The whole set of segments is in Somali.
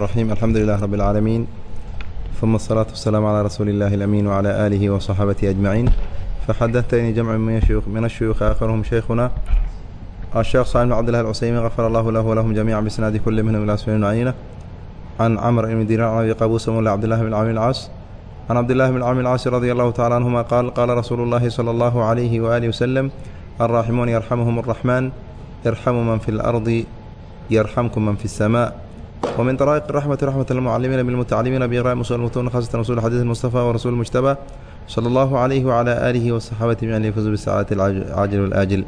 الرحيم الحمد لله رب العالمين ثم الصلاة والسلام على رسول الله الأمين وعلى آله وصحابته أجمعين فحدثتني جمع من الشيوخ, من الشيوخ آخرهم شيخنا الشيخ صالح بن عبد الله العسيمي غفر الله له ولهم جميعا بسناد كل منهم إلى سفيان عينة عن عمرو بن دينار عن أبي قابوس مولى عبد الله بن عامر العاص عن عبد الله بن عامر العاص رضي الله تعالى عنهما قال قال رسول الله صلى الله عليه وآله وسلم الراحمون يرحمهم الرحمن ارحموا من في الأرض يرحمكم من في السماء ومن طرائق الرحمة رحمة المعلمين بالمتعلمين بإغراء أصول المتون خاصة أصول حديث المصطفى ورسول المجتبى صلى الله عليه وعلى آله وصحابة من يفوزوا بالسعادة العاجل والآجل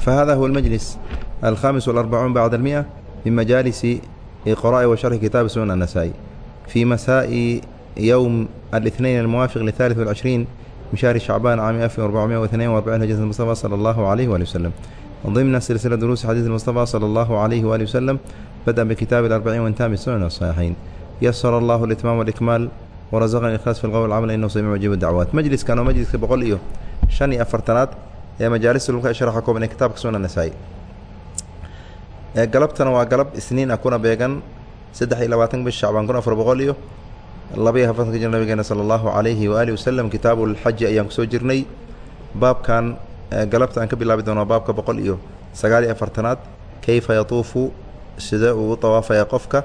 فهذا هو المجلس الخامس والأربعون بعد المئة من مجالس قراء وشرح كتاب سنن النسائي في مساء يوم الاثنين الموافق للثالث والعشرين من شهر شعبان عام 1442 هجرة المصطفى صلى الله عليه وآله وسلم ضمن سلسلة دروس حديث المصطفى صلى الله عليه وآله وسلم بدأ بكتاب الأربعين وانتهى بالسنن الصحيحين يسر الله الإتمام والإكمال ورزقنا الإخلاص في القول والعمل إنه سميع مجيب الدعوات مجلس كانوا مجلس boqol iyo شhan iyo afartanaad ee majaalista lulka sharaxa kooban ee kitaabka sunan nasaa-i galabtana waa galab isniin ah kuna beegan saddex iyo labaatan bish shacbaan kun afar boqol iyo labaiyo afartanka jir nabigeena sala allahu calayhi waaalih wasalam kitaabulxaji ayaan kusoo jirnay baabkan galabta aan ka bilaabi doonaa baabka boqol iyo sagaal iyo afartanaad kayfa yatuufu sidee uu u tawaafaya qofka?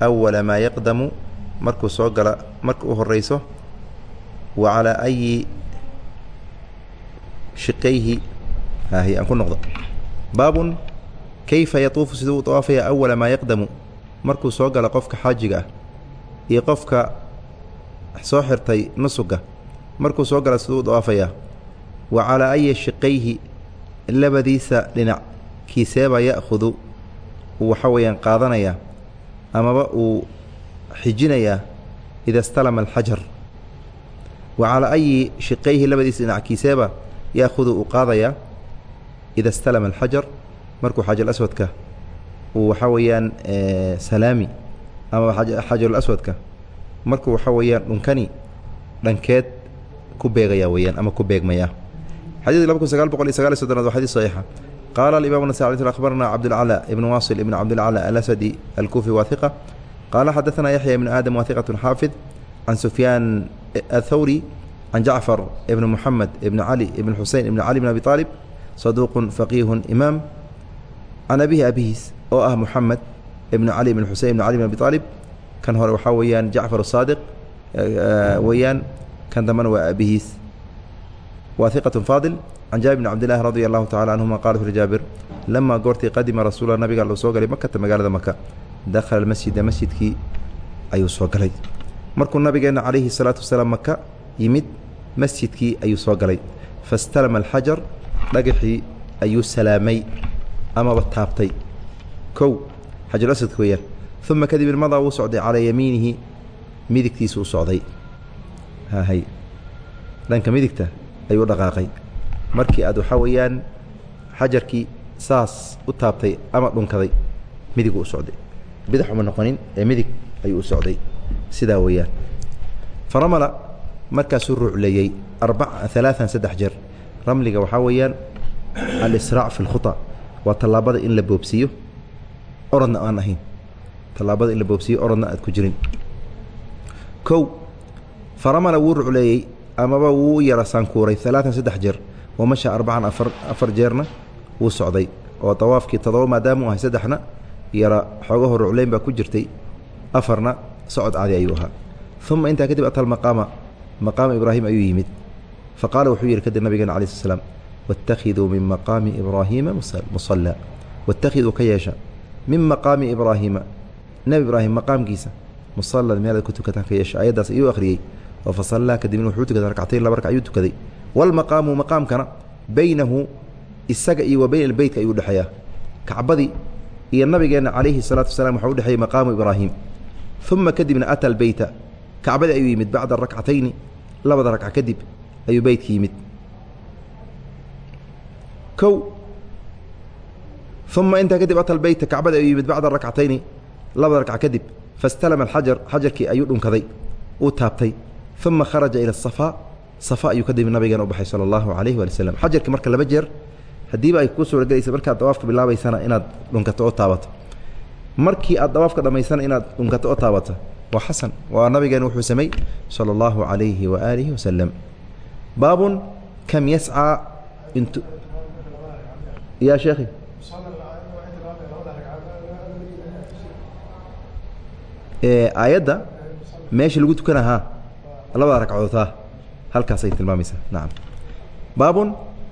Awala maa yaqdamu markuu soo gala marka u horeyso wa calaa ayi shiqayhi? Haahi aan ku noqdo. Baabun kayfa yatuufu siduu u tawaafaya awala maa yaqdamu? Markuu soo gala qofka xaajiga ah iyo qofka soo xirtay nusuga markuu soo gala siduu u tawaafayaa wa calaa ayi shiqayhi labadiisa dhinac kiiseeba ya'khudu uu waxa weeyaan qaadanayaa amaba uu xijinayaa ida stalama alxajar. Wa calaa ayi shiqayhi labadiisa dhinac kiiseeba ya'khudu uu qaadayaa ida stalama alxajar. Markuu xajar aswadka uu waxa weeyaan salaami. Ama xajarul aswadka markuu waxa weeyaan dhunkani dhankeed ku beegaya weeyaan ama ku beegmaya xadiidka laba kun sagaal boqol iyo sagaal iyo soddonaad waa xadiis saxiixa qaala alimam nasai akhbarna cabdilcala ibn wasil ibn cabdilcala alasadi alkufi wahiqa qaala xadaثana yaxya ibn aadam wahiqat xaafid can sufyaan athawri can jacfar ibn muxamed ibn cali ibn xusein ibn cali bn abi aalib saduuqun faqiihun imaam. Can abihi abihiis oo ah muxamed ibn cali ibn xusein ibn cali bn abi aalib kan hore waxaa weeyaan jacfar saadiq weeyaan kan dambena waa abihiis wahiqat faadil can jaabir bn cabdillahi radi allahu tacala canhuma qala fir jaabir lamaa goortii qadima rasuula nabiga uu soo galay makata magaalada maka dakhala almasjida masjidkii ayuu soo galay. Markuu nabigeenna calayhi salaatu wasalaam maka yimid masjidkii ayuu soo galay. Fastalama alxajar dhagaxii ayuu salaamay amaba taabtay. Kow xajar asadka weeyaan. Uma kadib ilmadaa wuu socday calaa yamiinihi midigtiisa u socday. Hay. Dhanka midigta ayuu dhaqaaqay. Markii aad waxaa weeyaan xajarkii saas u taabtay ama dhunkaday midigu u socday. Bidix uma noqonin ee midig ayuu u socday. Sidaa weeyaan. Faramala markaasuu ruucleeyey arbac alaaan saddex jeer. Ramliga waxaa weeyaan alisraac fi lkhuطa waa tallaabada in la boobsiiyo orodna aan ahayn. Tallaabada in la boobsiiyo orodna aad ku jirin. Kow faramala wuu rucleeyey amaba wuu yara saankuuray alaaan saddex jeer. Wamasha arbacan afar afar jeerna wuu socday oo dawaafkii todoba maadaama u ahay saddexna yara xoogaho rucleyn baa ku jirtay afarna socod caadi ayuu ahaa. Uma intaa kadib atal maqaama maqaama ibraahim ayuu yimid. Fa wuxuu yidhi kadib nabigeena cala sl slam waاtakhiduu min maqaami ibraahiima musallaa waاtakhiduu ka yeesha min maqaami ibraahiima nebi ibraahim maqaamkiisa musalan meelaad ku tukataan ka yeesha ayaddaas ayuu akhriyey oo fasallaa kadibna wuxuu tukaday rakcatayn laba ragc ayuu tukaday. Walmaqaamu maqaamkana baynahu isaga iyo wa bayna albeytka ayuu udhexeeyaa kacbadii iyo nabigeenna calayhi salaatu wasalaam waxaa udhexeeyey maqaamu ibraahim. Uma kadibna ata albeyta kacbadii ayuu yimid bacda rakcatayni labada ragca kadib ayuu beytka yimid. Kow uma intaa kadib ata albeyta kacbadii ayuu yimid bacda rakcatayni labada ragca kadib. Fastalama alxajar xajarkii ayuu dhunkaday uu taabtay uma kharaja ila safa safa ayuu kadib nabigeena u baxay sala allahu calayhi waali slam xajarka marka laba jeer haddiiba ay kuu suuragelaysa markaad dawaafka bilaabaysana inaad dhunkato oo taabato markii aad dawaafka dhammaysana inaad dhunkato oo taabato waa xasan waa nabigeena wuxuu samey sala allahu calayhi waaalihi wasalam baabun kam yascaa int ya sheekhi aayadda meesha lagu tukanahaa labada ragcadoodtaa halkaasay tilmaamaysaa nacam baabun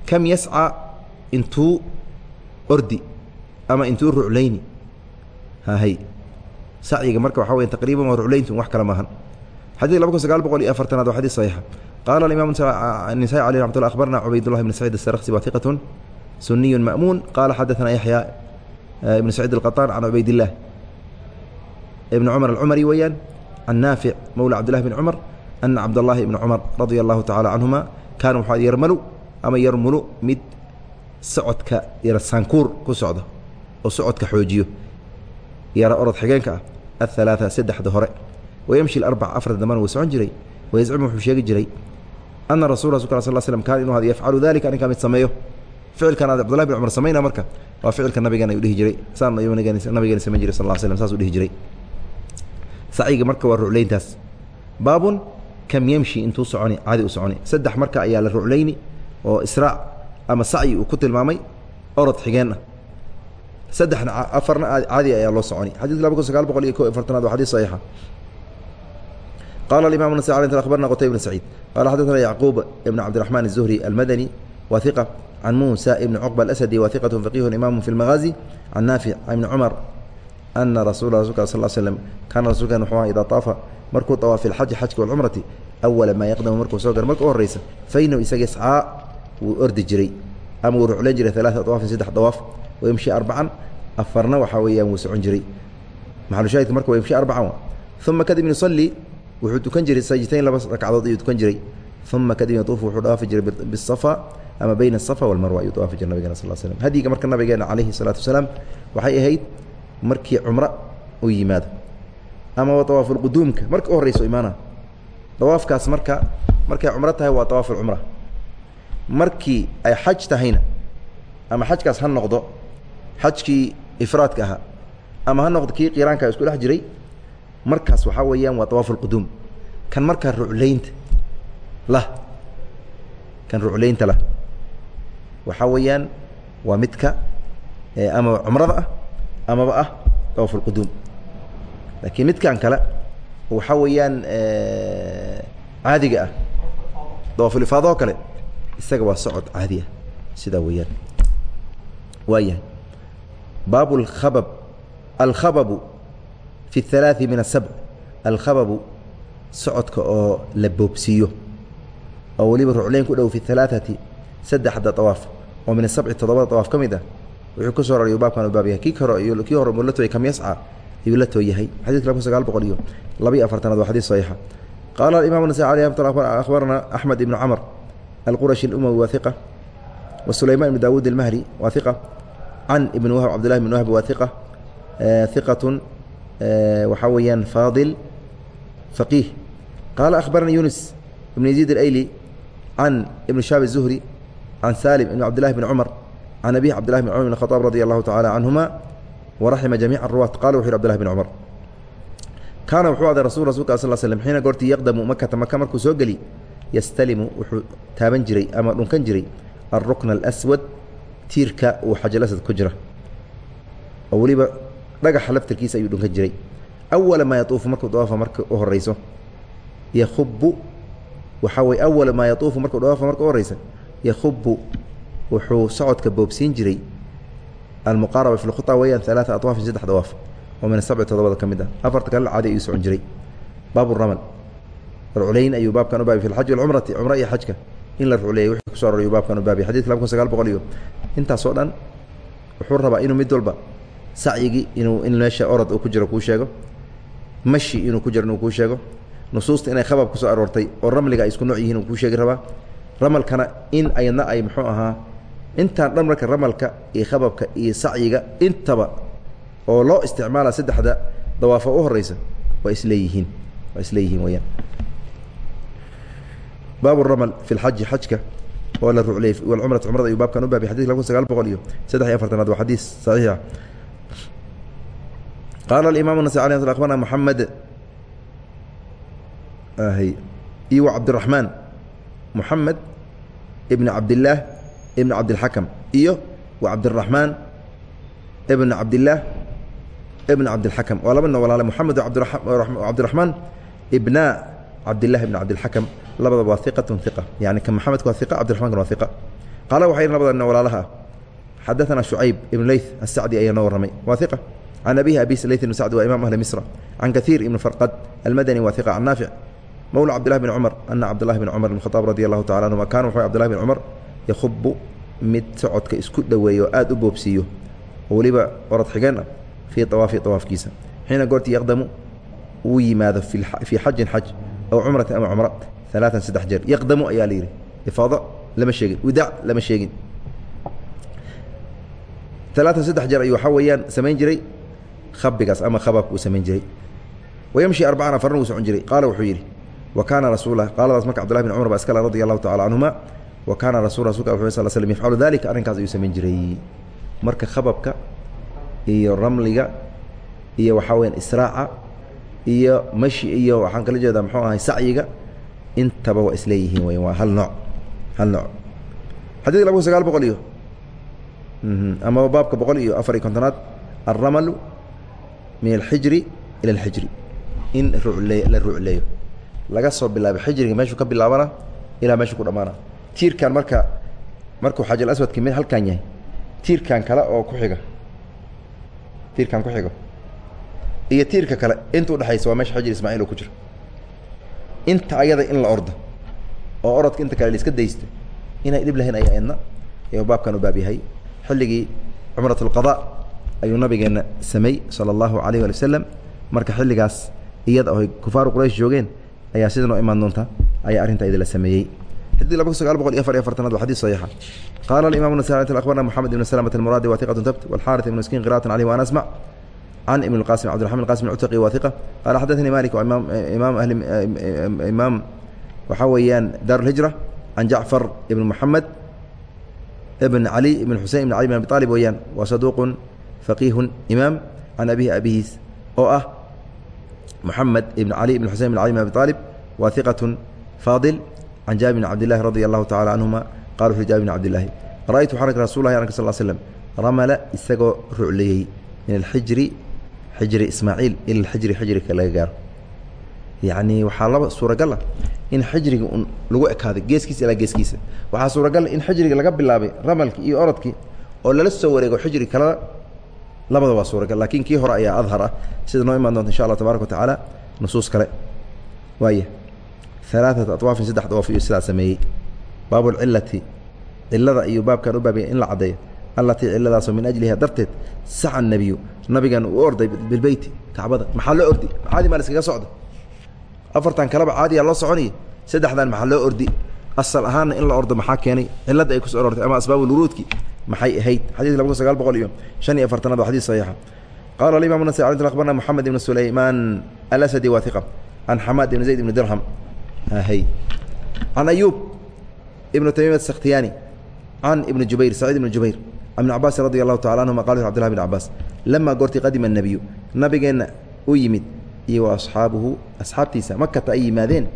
kam yascى intuu ordi ama intuu ruclayni hahay sacyiga marka waxa weya taqriiban waa ruclayntu wax kale maahan xadidka laba kun sagaal boqol iyo afartanaad waa xadis saxiixa qaala alimam النسائي عليه رحمة الله أخبرنا عبيد الله بن سعيد السرخسي وثقة سني مأمون قال حدثنا يحيى بن سعيد القطان عن عبيد الله بن عمر العمري ويان عن نافع مولى عبد الله بن عمر أن عبد الله بن عمر رضي الله تعالى عنهما كانوا waxaa yarmalu ama yarmulu mid socodka yara saankuur ku socda oo socodka xoojiyo yara orod xigeenka ah aلثaلaaثa saddexda hore wayمشhi الأربع afarta dambana wuu socon jiray wayزcmu wuxuu sheegi jiray أna rasul rasulk sl slm kaan inuu had yafcalu dalika arrinkaa mid sameeyo ficilkan ad cbdullahi bin cumar samayna marka waa ficilka nabigeena ayuu dhihi jiray saan nabigeena samayn jiray sal slam saasuu dhihi jiray sacyiga marka waa ruclayntaas baabun kam yemshi intuu soconi caadi u soconi. Saddex marka ayaa la ruclayni oo israac ama sacyi uu ku tilmaamay orod xigeen saddexna afarna caadi ayaa loo soconi. Xadidka laba kun sagaal boqol iyo ko iyo waa xadis saxiixa. Qala imam nas abarna qutayb bn saciid. Qala xaddatna yacquub ibn cabdiraxmaan الzuhri almadani wa can muusa ibn cuqba alasadi wa faqihu imaamu fi lmagaazi can naafic ibni cumar ana rasul rasulka sal slm kaana rasulkan wuxuu aha idaa aafa markuu awaa fi lxaji xajka walcumrati awala maa yaqdamu markuu soo garo marka u horeysa fainahu isaga iscaa wuu ordi jiray. Ama wuu ruclan jiray alaaa awaafin saddex dawaaf wayamshi arbacan afarna waxaa weeyaan wuu socon jiray. Maxalushaahidka marka wa yamshi arbacan uma kadib yusalii wuxuu tukan jiray sajitayn laba ragcadood ayuu tukan jiray. Uma kadib yatuufu wuxuu dhawaafi jiray bisafa ama bayna asafa walmarwa ayuu dawaafi jiray nabigena sal slm hadyiga marka nabigeena calayhi salaatu wasalaam waxay ahayd markii cumro uu yimaado ama dawaafulquduumka marka u horreyso imaana dawaafkaas marka markay cumro tahay waa dawaafulcumra markii ay xaj tahayna ama xajkaas ha noqdo xajkii ifraadka ahaa ama ha noqdo kii qiraanka isku dhex jiray markaas waxaa weeyaan waa dawaaf اlquduum kan markaa ruclaynta lah kan ruclaynta lah waxaa weeyaan waa midka ama cumrada ah amaba ah dawaaf اlquduum laakiin midkan kale waxaa weeyaan caadiga ah dawaafulifaado oo kale isaga waa socod caadi ah sidaa weeyaan waa yahay baab اlkhabab alkhababu fi اhalaaثi min asabc alkhababu socodka oo la boobsiiyo oo weliba rucleyn ku dhow fi halaaثati saddexda dawaaf oo min asabci toddobada dawaaf ka mid ah wuxuu ku soo rariyu baabkan u baab yahay kii hore iyo kii hore muu la tooyay kam yasca ayuu la too yahay xadidka laba kun sagaal boqol iyo laba-iyo afartanaad waa xadiis saxiixa qaala alimam nasai alي amat akhbarana axmed ibnu camr alqurashi اlumawi waa iqa wa sulayman ibn dawuud اlmahri waa iqa can ibn wahb cabdillahi ibn wahb waa iqa iqatun waxaa weeyaan faadil faqiih qaala akhbarana yunus ibn yaziid alayli can ibn shaab الzuhri can salim ibn cabdillahi bn cumar can abihi cabdillahi bn cumar bn khطaab radi allahu tacala canhuma waraxima jamiica ruwaat qala wuxu yhi abdillahi bn cumar kaana wuxuu aday rasul rasulka sal slm xiina goortii yaqdamu makata maka markuu soo geli yastalimu wuxuu taaban jiray ama dhunkan jiray alrukna alaswad tiirka uu xajalasad ku jira oo weliba dhagaxa laftarkiisa ayuu dhunkan jiray awala maa yatuufu markuu dawaafa marka u horeyso yakubu waxaa weye awala maa yatuufu markuu dawaafa marka u horeysa yakubu wuxuu socodka boobsiin jiray almuqaaraba fi lkhuطa weeyaan alaaa atwaafin saddex dawaaf oo min asabci todobada ka mid ah afarta kale caadi ayuu socon jiray baab ramal ruclayn ayuu baabkan u baabay fi lxaji walcumrati cumro iyo xajka in la rucleeyay wixii kuso arorayuu baabkan u baabay xadidka laba kun sagaal boqol iyo intaasoo dhan wuxuu rabaa inuu mid walba sacyigii inuu in meesha orod uu ku jiro kuu sheego mashi inuu ku jiro inuu kuu sheego nusuusta inay khabab ku soo aroortay oo ramliga ay isku nooc yihiin uu kuu sheegi rabaa ramalkana in ayadna ay muxuu ahaa intaan dhan marka ramalka iyo khababka iyo sacyiga intaba oo loo isticmaala saddexda dawaafo u horeysa waa isleeyihiin waa isleeyihiin weyaan baab ramal fi lxaji xajka oo la rucleyey walcumrata cumrada ayuu baabkan u baabay xadidka laba sagaal boqol iyo saddex iyo afartanaad waa xadiis saxiixa qaala aimam nas abarna moxamed iyo cabdiraxmaan moxamed ibn cabdillaah ibn cabdilxakam iyo wa cabdiraxmaan ibn cabdillaah ibn cabdilxakam waa laba nin walaale moxamed cabdiraxmaan ibna cabdilah ibn cabdilxakam labada waa iqatun iqa yani ka maxamedka waa iqa cabdiraxmankan waa iqa qaala waxay labada nin walaalaha ah xadaanaa shucayb ibnu leyth asacdi ayaa noo warramay. Waa iqa can abihi abis leyth ibnu sacdi waa imaam ahli misra. Can kahiir ibni farqad almadani waa iqa can naafic mowla cabdillahi bn cumar ana cabdillahi bn cumar ibn khadaab radi allahu tacala anhuma kan wuxuu cabdillahi bn cumar yakhubu mid socodka isku dhoweeyo aad u boobsiiyo oo weliba orod xigeen fii awaafi awaafkiisa xiina goortii yaqdamu uu yimaado fii xajin xaj aw cumrata ama cumra alaaan saddex jeer. Yaqdamu ayaa la yidhi ifaado lama sheegin. Widaac lama sheegin. Alaatan saddex jeer ayuu waxaa weeyaan samayn jiray khabigaas ama khababka uu samayn jiray. Wayamshi arbacan afarna wuu socon jiray. Qaala wuxuu yidhi wa kaana rasuula qaaladaas marka cbdullahi bin cumar baa iskale radi allahu tacala canhuma wa kaana rasul rasulka sal slm yafcalu dalika arrinkaas ayuu samayn jiray. Marka khababka iyo ramliga iyo waxaa weyaan israaca iyo mashi iyo waxaan kala jeedaa muxuu ahay sacyiga intaba waa isleeyihiin wey waa hal nooc hal nooc. Xadidka laba sagaal boqol iyo amaba baabka boqol iyo afar iyo kontonaad alramalu min alxijri ila alxijri in rucle la rucleeyo laga soo bilaabo xijriga meeshuu ka bilaabana ilaa meeshuu ku dhammaana tiirkan marka markuu xajalaswadka mid halkan yahay tiirkan kale oo ku xiga tiirkan ku xigo iyo tiirka kale inta udhexaysa waa meesha xajir ismaaciil oo ku jiro. Inta ayada in la ordo oo orodka inta kale laiska daysto inay dhib lahayn ayaa idna ayuu baabkan u baab yahay. Xilligii cumrat alqada ayuu nabigeenna sameey sala allahu alayh wali wasalam marka xilligaas iyada oy kufaaru quraysh joogeen ayaa sidan oo imaan doonta ayaa arrinta iyada sameeyey xadii laba kun sagaal boqol iyo afar iyo afartanaad waa xadis saxiixa qaala aimam nasai akhbarna moxamed ibn slmt almuradi wa iqat tabt wاlxaariث ibn miskiin qira'at calيh waan asmع can ibn اqasim cbdiرaحman qasim cutaqi wa iqa qaala xadaثanii malik imaam imaam ahli imaam waxaa weeyaan daar اlhijra can jacfar ibn moxamed ibn cali ibn xusein ibn cali bn abi طaalib weeyaan waa saduuqun faqiihun imaam can abihi abihiis oo ah moxamed ibn cali ibn xusein ibn cali bn abi طaalib wa iqaة faadil can jaabir bn cabdillahi radi allahu tacala canhuma qala wuxu jaabir bn cabdillahi ra'aytu waxaan arka rasul lahi anka sal slm ramala isagoo rucleeyey min alxijri xijri ismaaciil ila alxijri xijrika laga gaaro yacni waxaa laba suuragal ah in xijriga un lagu ekaaday geeskiisa ilaa geeskiisa waxaa suuragal in xijriga laga bilaabay ramalkii iyo orodkii oo lala soo wareego xijri kalena labada waa suuragal laakiin kii hore ayaa adhar ah sida noo imaan doonta insha allah tabaraka wa tacaala nusuus kale waaya alaaata awaafin saddex dwaaf iyo sidaa sameeyey baabu lcilati cilada iyo baabkan u baabiya in la caddeeyo allatii ciladaaso min ajliha darteed saca nebiyu nabigan uu orday bilbeyti kacbada maxaa loo ordi caadi maa laskaga socda afartan kaleba caadiya loo soconaya saddexdan maxaa loo ordi asal ahaanna in la ordo maxaa keenay cilada ay kuso orortay ama asbaabuluruudki maxay ahayd xadidka laba kun sagaal boqol iyo shan iyo afartanaad waa xadid saxiixa qaala alimaam nasa abarna moxamed ibn sulaymaan alasadi waaiqa can xamaad ibn zayd ibni dirham hy can ayuub ibn tamiim asakhtiyaani can ibn jubayr saciid ibn jubayr ibn cabaasi radi allahu tacala anhuma qala cbdillah bn cabaas lamaa goortii qadima الnebiyu nabigeenna u yimid iyo wa asxaabuhu asxaabtiisa makata ay yimaadeen.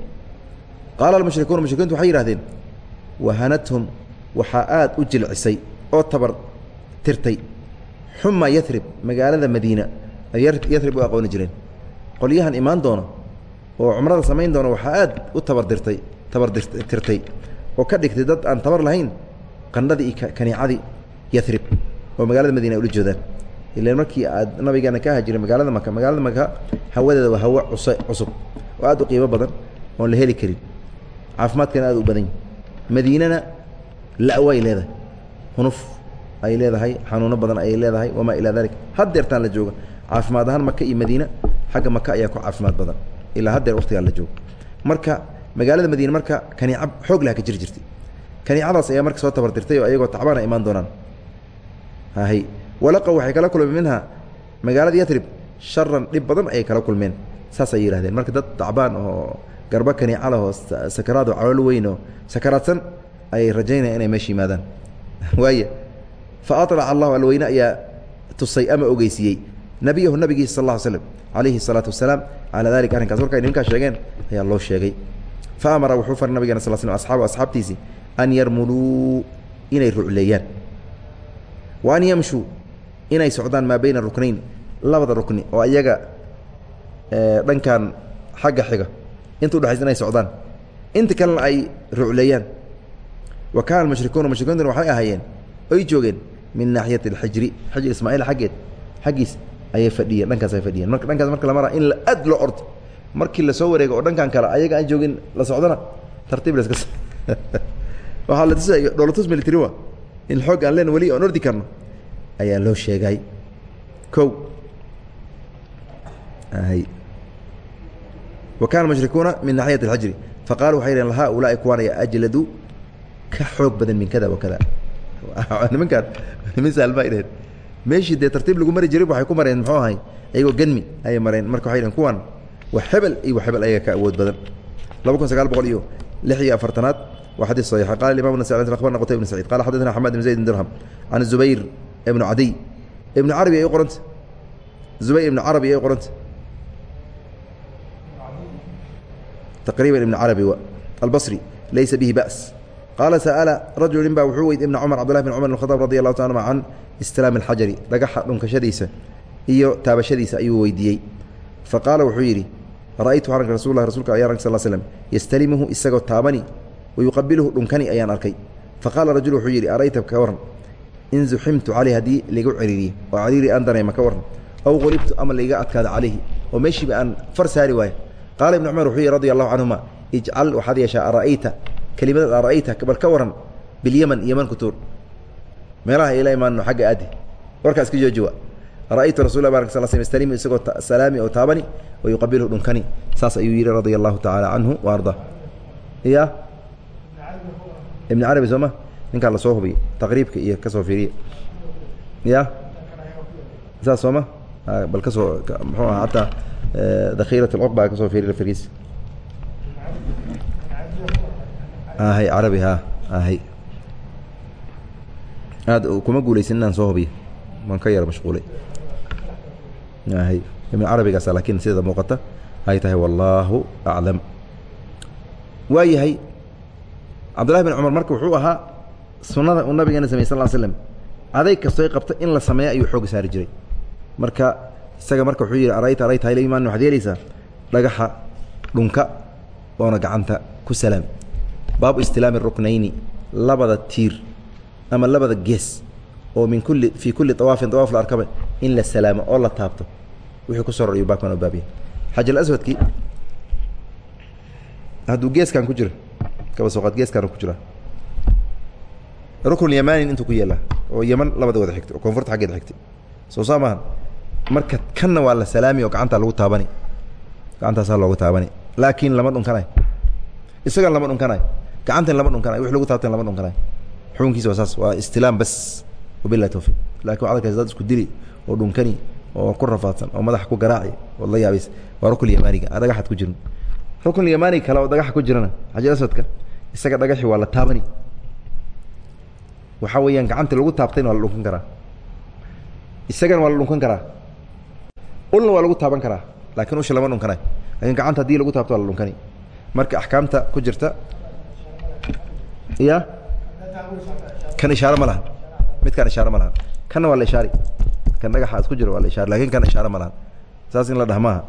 Qaala almushrikuuna mushrikiintu waxay yidhahdeen wahanathum waxaa aad u jilcisay oo tabar tirtay. Xuma yarib magaalada madiina ay yarib u aqooni jireen. Qolyahan imaan doono oo cumrada samayn doona waxaa aad u tabardirtay tabartirtay oo ka dhigtay dad aan tabar lahayn qandhadii iyo kaniicadii oo magaalada madiina ula jeedaan ilan markii aad nabigeena ka hajiray magaalada maka magaalada maka hawadeeda waa hawo cus cusub oo aad u qiimo badan oon la heli karin. Caafimaadkana aad u badan madiinana la'way leedahay hunuf ay leedahay xanuuno badan ayay leedahay wamaa ilaa dalik haddeertaan la jooga caafimaad ahaan maka iyo madiina xagga maka ayaa ku caafimaad badan ilaa haddeer waktigaa la joogo. Marka magaalada madiine marka kaniica xoog laha ka jiri jirtay. Kaniicadaas ayaa marka soo tabardirtay oo ayagoo tacbaana imaan doonaan. Hay walaqow waxay kala kulmeen minha magaalada yatrib sharan dhib badan ayay kala kulmeen. Saasay yihahdeen marka dad tacbaan oo garba kaniica lahoo sakaraad oo calool weyn oo sakaraadsan ayay rajaynaya inay meesha yimaadaan waaya fa alaca allahu alweyne ayaa tusay ama ogeysiiyey nabiyahu nabigiisa sal ll slm calayhi الsalaatu wasalaam calaa dalika arrinkaas. Markay nimankaa sheegeen ayaa loo sheegay. Fa amara wuxuu faray nabigena sal slm asxaabu asxaabtiisii an yarmuluu inay rucleeyaan. Wa an yamshuu inay socdaan maa bayna ruknayn labada rukni oo iyaga dhankan xagga xiga. Inta udhexaysa inay socdaan. Inta kalena ay rucleeyaan. Wa kaana almushrikuuna mushrikiintuna waxay ahaayeen oy joogeen min naaxiyati alxijri xijri ismaaciil xaggeed xaggiis ayay fadhiyeen dhankaas ay fadhiyeen. Marka dhankaas marka la mara in aad loo ordo markii la soo wareego oo dhankan kale ayaga aan joogin la socdona tartiib laska waxaa la tusay dhoolatus military wa in xoog aan leen weli aan ordi karno ayaa loo sheegay. Ko wa kana mushrikuuna min naxiyati اxijri faqaaluu waxay dhaheen haulaai kuwaanaya ajladu ka xoog badan min kada wa kada nimankaan niman saalba ay dhaheen meeshii dee tartiib lagu mari jiray waxay ku mareen muxuu ahay iyagoo ganmi ayay mareen. Marka waxay dhaheen kuwan wa hebel iyo wa hebel ayaga ka awood badan. laba kun sagaal boqol iyo lix iyo afartanaad waa xadiis saxiixa qala imam nas akhbarna qutayb ibn sacid qala xadathana xamed ibn zayd ibn dirham can zubayr ibnu cadiy ibnu carabi ay u qoranta zubayr ibnu carabi ay u qoranta taqriiban ibn carabi albasri laysa bihi ba's qaala sa'ala rajulu nin baa wuxuu weydi ibna cumar cbdullahi bin cumar khadaab radi allahu ta anuma can istilaam alxajari dhagaxa dhunkashadiisa iyo taabashadiisa ayuu weydiiyey fa qaala wuxuu yidhi ra'aytu arag rasul lah rasulka ayaa arg sal slm yastalimuhu isagoo taabani wayuqabiluhu dhunkani ayaan arkay faqaala rajul wuxuu yidhi arayta ka waran in zuximtu caleyh haddii laigu ciriiriye oo ciriiri aan dareema ka waran aw qulibtu ama laiga adkaada calayhi oo meeshiiba aan far saari waayo qaala ibnu cumar wuxuu yidhi radi allahu canhuma ijcal waxaad yeeshaa ara'ayta kelimadaad ara'ayta bal ka waran bilyeman yeman ku tuur. Meelaha ila imaano xagga aadi. Warkaa iska joojiwa ra'aytu rasul la bark sal sl stalimu isagoo salaami oo taabani wa yuqabilhu dhunkani. Saas ayuu yidhi radia allahu tacaala canhu wa ardaa ya ibn carabi soo ma? Ninkaa la soo hubiy taqriibka iyo ka soo fiiriya ya saas soo ma? Bal ka soo muxuu aha hataa dakhiirat اlcuqba ka soo fiiriya firiis ahay carabi ha. Ahay. Aad kuma guulaysan inaan soo hubiyo. Waan ka yara mashquulay. Ahay. Ibn carabigaasa laakiin sideeda muuqata ay tahay wallaahu aclam waa yahay cabdullahi bin cumar marka wuxuu ahaa sunnada uu nabigeena samey sal slm adayg kastoy qabta in la sameeyo ayuu xooga saari jiray. Marka isaga marka wuxuu yidhi arayta arayta haylimaan waxaad yeelaysaa? Dhagaxa dhunka oona gacanta ku salaam baabu istilaami ruknayni labada tiir ama labada gees oo min kulli fii kulli awaafin awaaf la arkaba in la salaamo oo la taabto. Wixii ku soo ror ayuu baabkan oo baabiya xajar aswadkii hadduu geeskan ku jiro kaba sooqaad geeskaan ku jira. Rukn yamanin intuu ku yeelaa oo yeman labada wada xigtay oo koonfurta xaggeeda xigtay. Soo saa maahan marka kanna waa la salaami oo gacantaa lagu taabani. Gacantaasaa loogu taabani. Laakiin lama dhunkanayo isagan lama dhunkanayo gacantan lama dhunkanayo wix lagu taabtan lama dhunkanayo xukunkiisa waa saas waa istilaam bas wabilahi tawfiq laakiin waxad arkaysa dad isku dili oo dhunkani oo ku rafaadsan oo madaxa ku garaaci ood la yaabays waa rukn yamaaniga aan dhagaxaad ku jirin. Rukn yamaaniga kale oo dhagaxa ku jirana xajar aswadka isaga dhagaxi waa la taabani. Waxaa weeyaan gacanta lagu taabtayna waa la dhunkan karaa. Isagana waa la dhunkan karaa. Ulna waa lagu taaban karaa laakiin usha lama dhunkanayo laakiin gacanta haddii lagu taabto waa la dhunkani. Marka axkaamta ku jirta ya kan ishaare ma lahan midkaan ishaare ma lahan kanna waa la ishaari. Kan dhagaxa isku jiro waa la ishaari. Lakin kan ishaare ma lahan saas in la dhah maaha.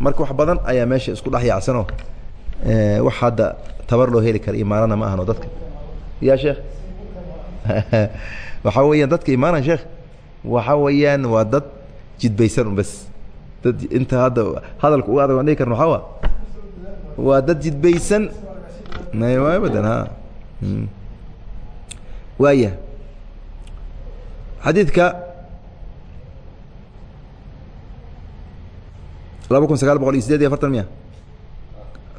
Marka wax badan ayaa meesha isku dhex yaacsanoo wax hadda tabar loo heli kara imaanana ma ahan oo dadka. Ya sheekh waxaa weeyaan dadka imaana sheekh waxaa weeyaan waa dad jidbaysan un bas dad inta hadda hadalka uga adag aan dhihi karno waxaa wa waa dad jidbaysan. Abadan ha waaya. Xadiidka laba kun sagaal boqol iyo sideed iyo afartan miya.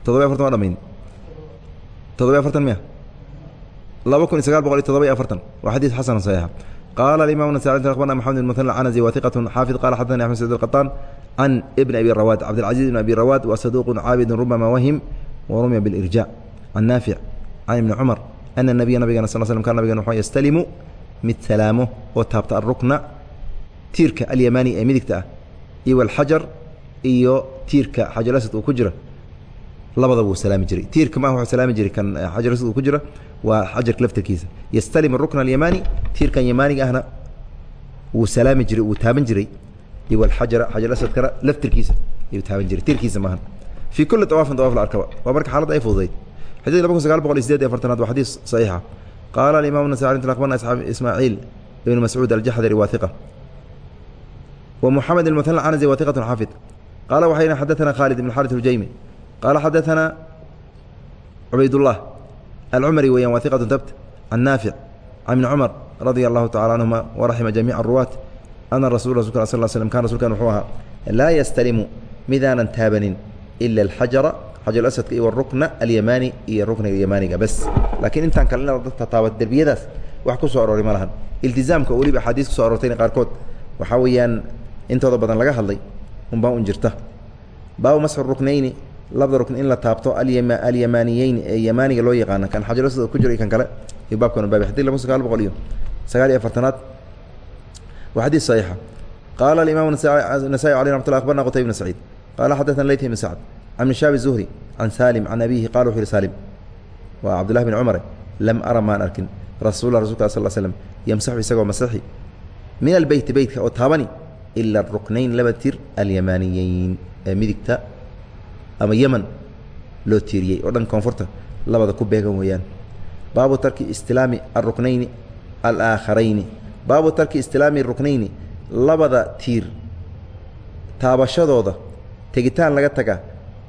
Toddoba iyo afartan waa dhamayn toddoba iyo afartan miya. laba kun iyo sagaal boqol iyo toddoba iyo afartan. Waa xadiid xasan saxiixa. Qaala alimam nasai akhbarna maxamed bn muthana alcanazi wa hiqatun xaafid qala xadani axmed said alqataan can ibn abi rawaad cabdilcaziz ibn abi rawaad wa saduuqun caabidun rubama wahim wa rumya bilirja can naafic can ibni cumar ana nabiya nabigana sal slm kan nabigan wuxuu yastalimu mid salaamo oo taabta alrukna tiirka alyamaani ee midigta ah iyo walxajar iyo tiirka xajalasad uu ku jira labadaba wuu salaami jiray. Tiirka ma wuxuu salaami jiray kan xajalasad uu ku jira waa xajarka laftarkiisa yastalim rukna alyamaani tiirkan yamaaniga ahna wuu salaami jiray wuu taaban jiray iyo walxajara xajarasadkana laftirkiisa ayuu taaban jiray. Tiirkiisa maahan fii kulli awaafin awaaf la arkaba. Waa marka xaaladda ay fududayd xadidka laba kun sagaal boqol iyo sideed iyo afartanaad waa xadiis saxiixa. Qaala alimaam nasaai tlaqban ismaaciil ibn mascuud aljaxdari waa wa muxamed ilmuthana canzi waa xaafid. Qaala waxay xadaana khaalid ibn xarit aljaymi. Qaala xadaana cubaydullah alcumari weeyaan waa iqatun can naafic can ibni cumar radia allahu tacala canhuma waraxima jamiica aruwaat ana rasuula rasulka sal slam kan rasulkan wuxuu ahaa laa yastalimu midaanan taabanin ila alxajara xajar asadka iyo warukna alyamaani iyo rukniga yamaaniga bas. Laakiin intaan kale inaad dadka taabat derbiyadaas wax ku soo arooray ma lahan. Iltizaamka weliba axaadiis kuso aroortayna qaarkood waxaa weeyaan intooda badan laga hadlay unbaa un jirta. Baabu masxu ruknayni labada rukn in la taabto alyamaaniyeyni ee yamaaniga loo yaqaana kan xajar asad ku jira iyo kan kale iyo baabkan baab xadid laba sagaal boqol iyo sagaal iyo afartanaad. Waa xadiis saxiixa. Qaala alimaam nasaai lla akbarna qutayb bn saciid. Qaala xaddatana leyt ibn sacd can ibn shaabi zuhri can salim can abihi qala wuxu yhi salim waa cabdullahi bn cumare lam ara maan arkin rasuula rasulka sal slm yamsaxu isagoo masaxi min albeyti beytka oo taabani ila ruknayn laba tir alyamaaniyeyn ee midigta ama yeman loo tiiriyey oo dhan koonfurta labada ku beegan weeyaan baabu tarki istilaami aruknayni alaaakharayni baabu tarki istilaami ruknayni labada tiir taabashadooda tegitaan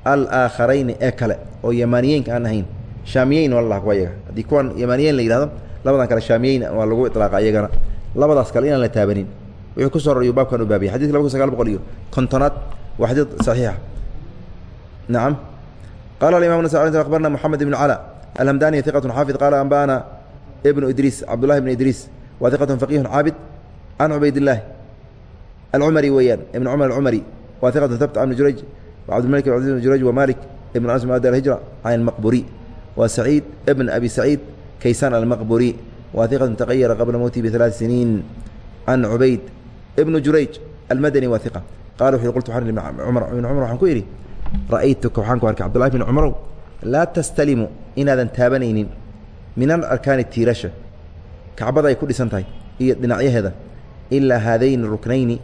alaaakharayni ee kale oo yamaaniyeynka aan ahayn. Shaamiyeyn waa la waa iyaga haddii kuwan yamaaniyeyn la yihahdo labadan kale shaamiyeyn waa lagu ilaaqa iyagana. Labadaas kale inaan la taabanin. Wuxuu ku soo rorayuu baabkan u baabiyay xadidka laba kun sagaal boqol iyo kontonaad waa xadiid saxiixa. Nacam qala alimam nas abarna moxamed ibn cala. Alhamdani iqatu xaafid. Qaala anba'ana ibnu idriis cabdullahi ibn idriis waa iqatu faqihun caabid can cubaydillaahi alcumari weeyaan. Ibn cumar alcumari waa iqatu tabt can jurayj cabdilmalik ibn aziz ibn jurayj wa malik ibn anas bin abdi alhijra can almaqburi wa saciid ibn abi saciid kaysan almaqburi waa iqatu taqayara qabla mowti bialaat siniin can cubayd ibnu jurayj almadani waa iqa qala wuxu qultu waxaan ibn cumar ibn cumar waxaan ku yidhi ra'aytuka waxaan ku arkay cabdullahi bin cumarow laa tastalimu inaadan taabanaynin min alarkaani tiirasha kacbada ay ku dhisan tahay iyo dhinacyaheeda ilaa haadayni ruknayni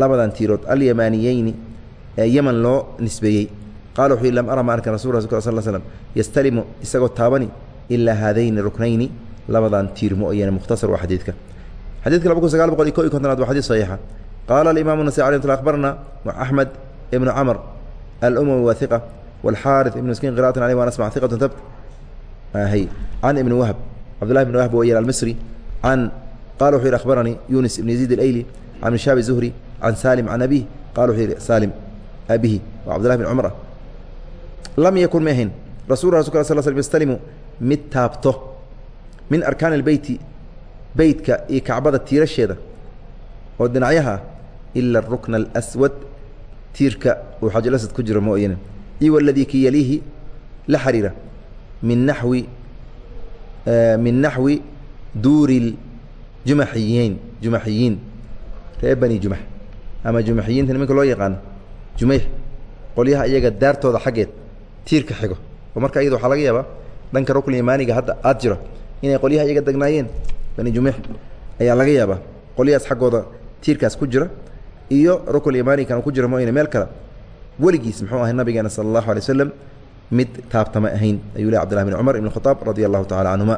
labadan tiirood alyamaaniyeyni yeman loo nisbeeyey. Qaala wuxuu lam ara ma arkan rasul sl sl yastalimu isagoo taabani ilaa haadayni ruknayni. Labadan tiirmo oyan mukhtasar waa ah xadiidka. Xadidka laba kun sagaal boqol iyo ko iyo kontonaad waa xadid saxiixa. Qaala alimamu nasai alay abarna axmed ibnu camr alumwi waa iqa wاlxaariث ibn miskin qira'atan aleh waan asmac iqatun tabt hy ah, can ibni wahb cabdullahi ibn wahb weyan almisri can qala wuxu yidhi akhbaranii yunis ibn yaziid alayli can ibn shaabi zuhri can salim can abih qala wuxuu yidhi salim وحير سالم أبيه وعبد الله بن عمره لم يكن مهن رسول الله صلى الله عليه وسلم يستلم متابته من أركان البيت بيتك إي كعبة تيرشيدة ودنعيها إلا الركن الأسود tiirka uu xajalasad ku jiro mooyane iyo waladii ki yaliihi la xiriira min naxwi min naxwi duuri jumaxiyiin jumaxiyiin reer bani jumax ama jumaxiyiinta nimanka loo yaqaano jumeyx qolyaha iyaga daartooda xaggeed tiirka xigo. Oo marka iyada waxaa laga yaabaa dhanka rukn imaaniga hadda aad jiro inay qolyaha iyaga degnaayeen. Bani jumex ayaa laga yaabaa qolyahaas xaggooda tiirkaas ku jira iyo rukn imaani kan ku jira mooyne meel kale. Weligiis muxuu ahay nabigeena sala allahu alay waslem mid taabtama ahayn ayuu leh cbdillahi bin cumar ibn khaaab radia allahu tacala canhuma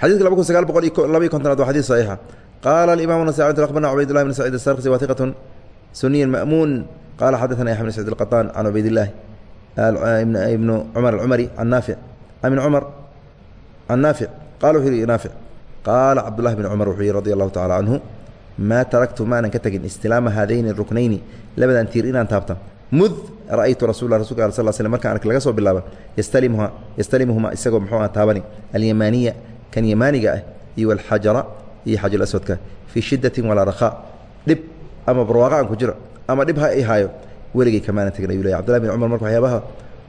xadidka laba kun sagaal boqol iyo laba iyo kontonaad waa xadis saxiixa. Qaala alimamu nasai akhbarna cubaydullahi bn sacid asarqsi wathiqatun suniyin ma'muun qaala xadaثana yaxya bn sacid alqaطaan can cubaydillahi ibnu cumar alcumari can naafic ibn cumar can naafic qala wuxuu yihi naafic qaala cabdullahi bn cumar wuxuu yihi radi allahu tacala canhu maa taraktu maanan ka tegin istilaama haadayni ruknayni labadan tiir inaan taabta mud ra'aytu rasul rasulka sal sl markaan ark laga soo bilaaba yastalimuha yastalimuhuma isagoo muxuu aha taabani alyamaaniya kan yamaaniga ah iyo alxajara iyo xajar aswadka fii shidatin walaa rakhaa dhib ama barwaaqa aan ku jiro ama dhib ha i haayo weligay kamaanan tegin ayuu ley cbdullahi bin cumar marka waxyaabaha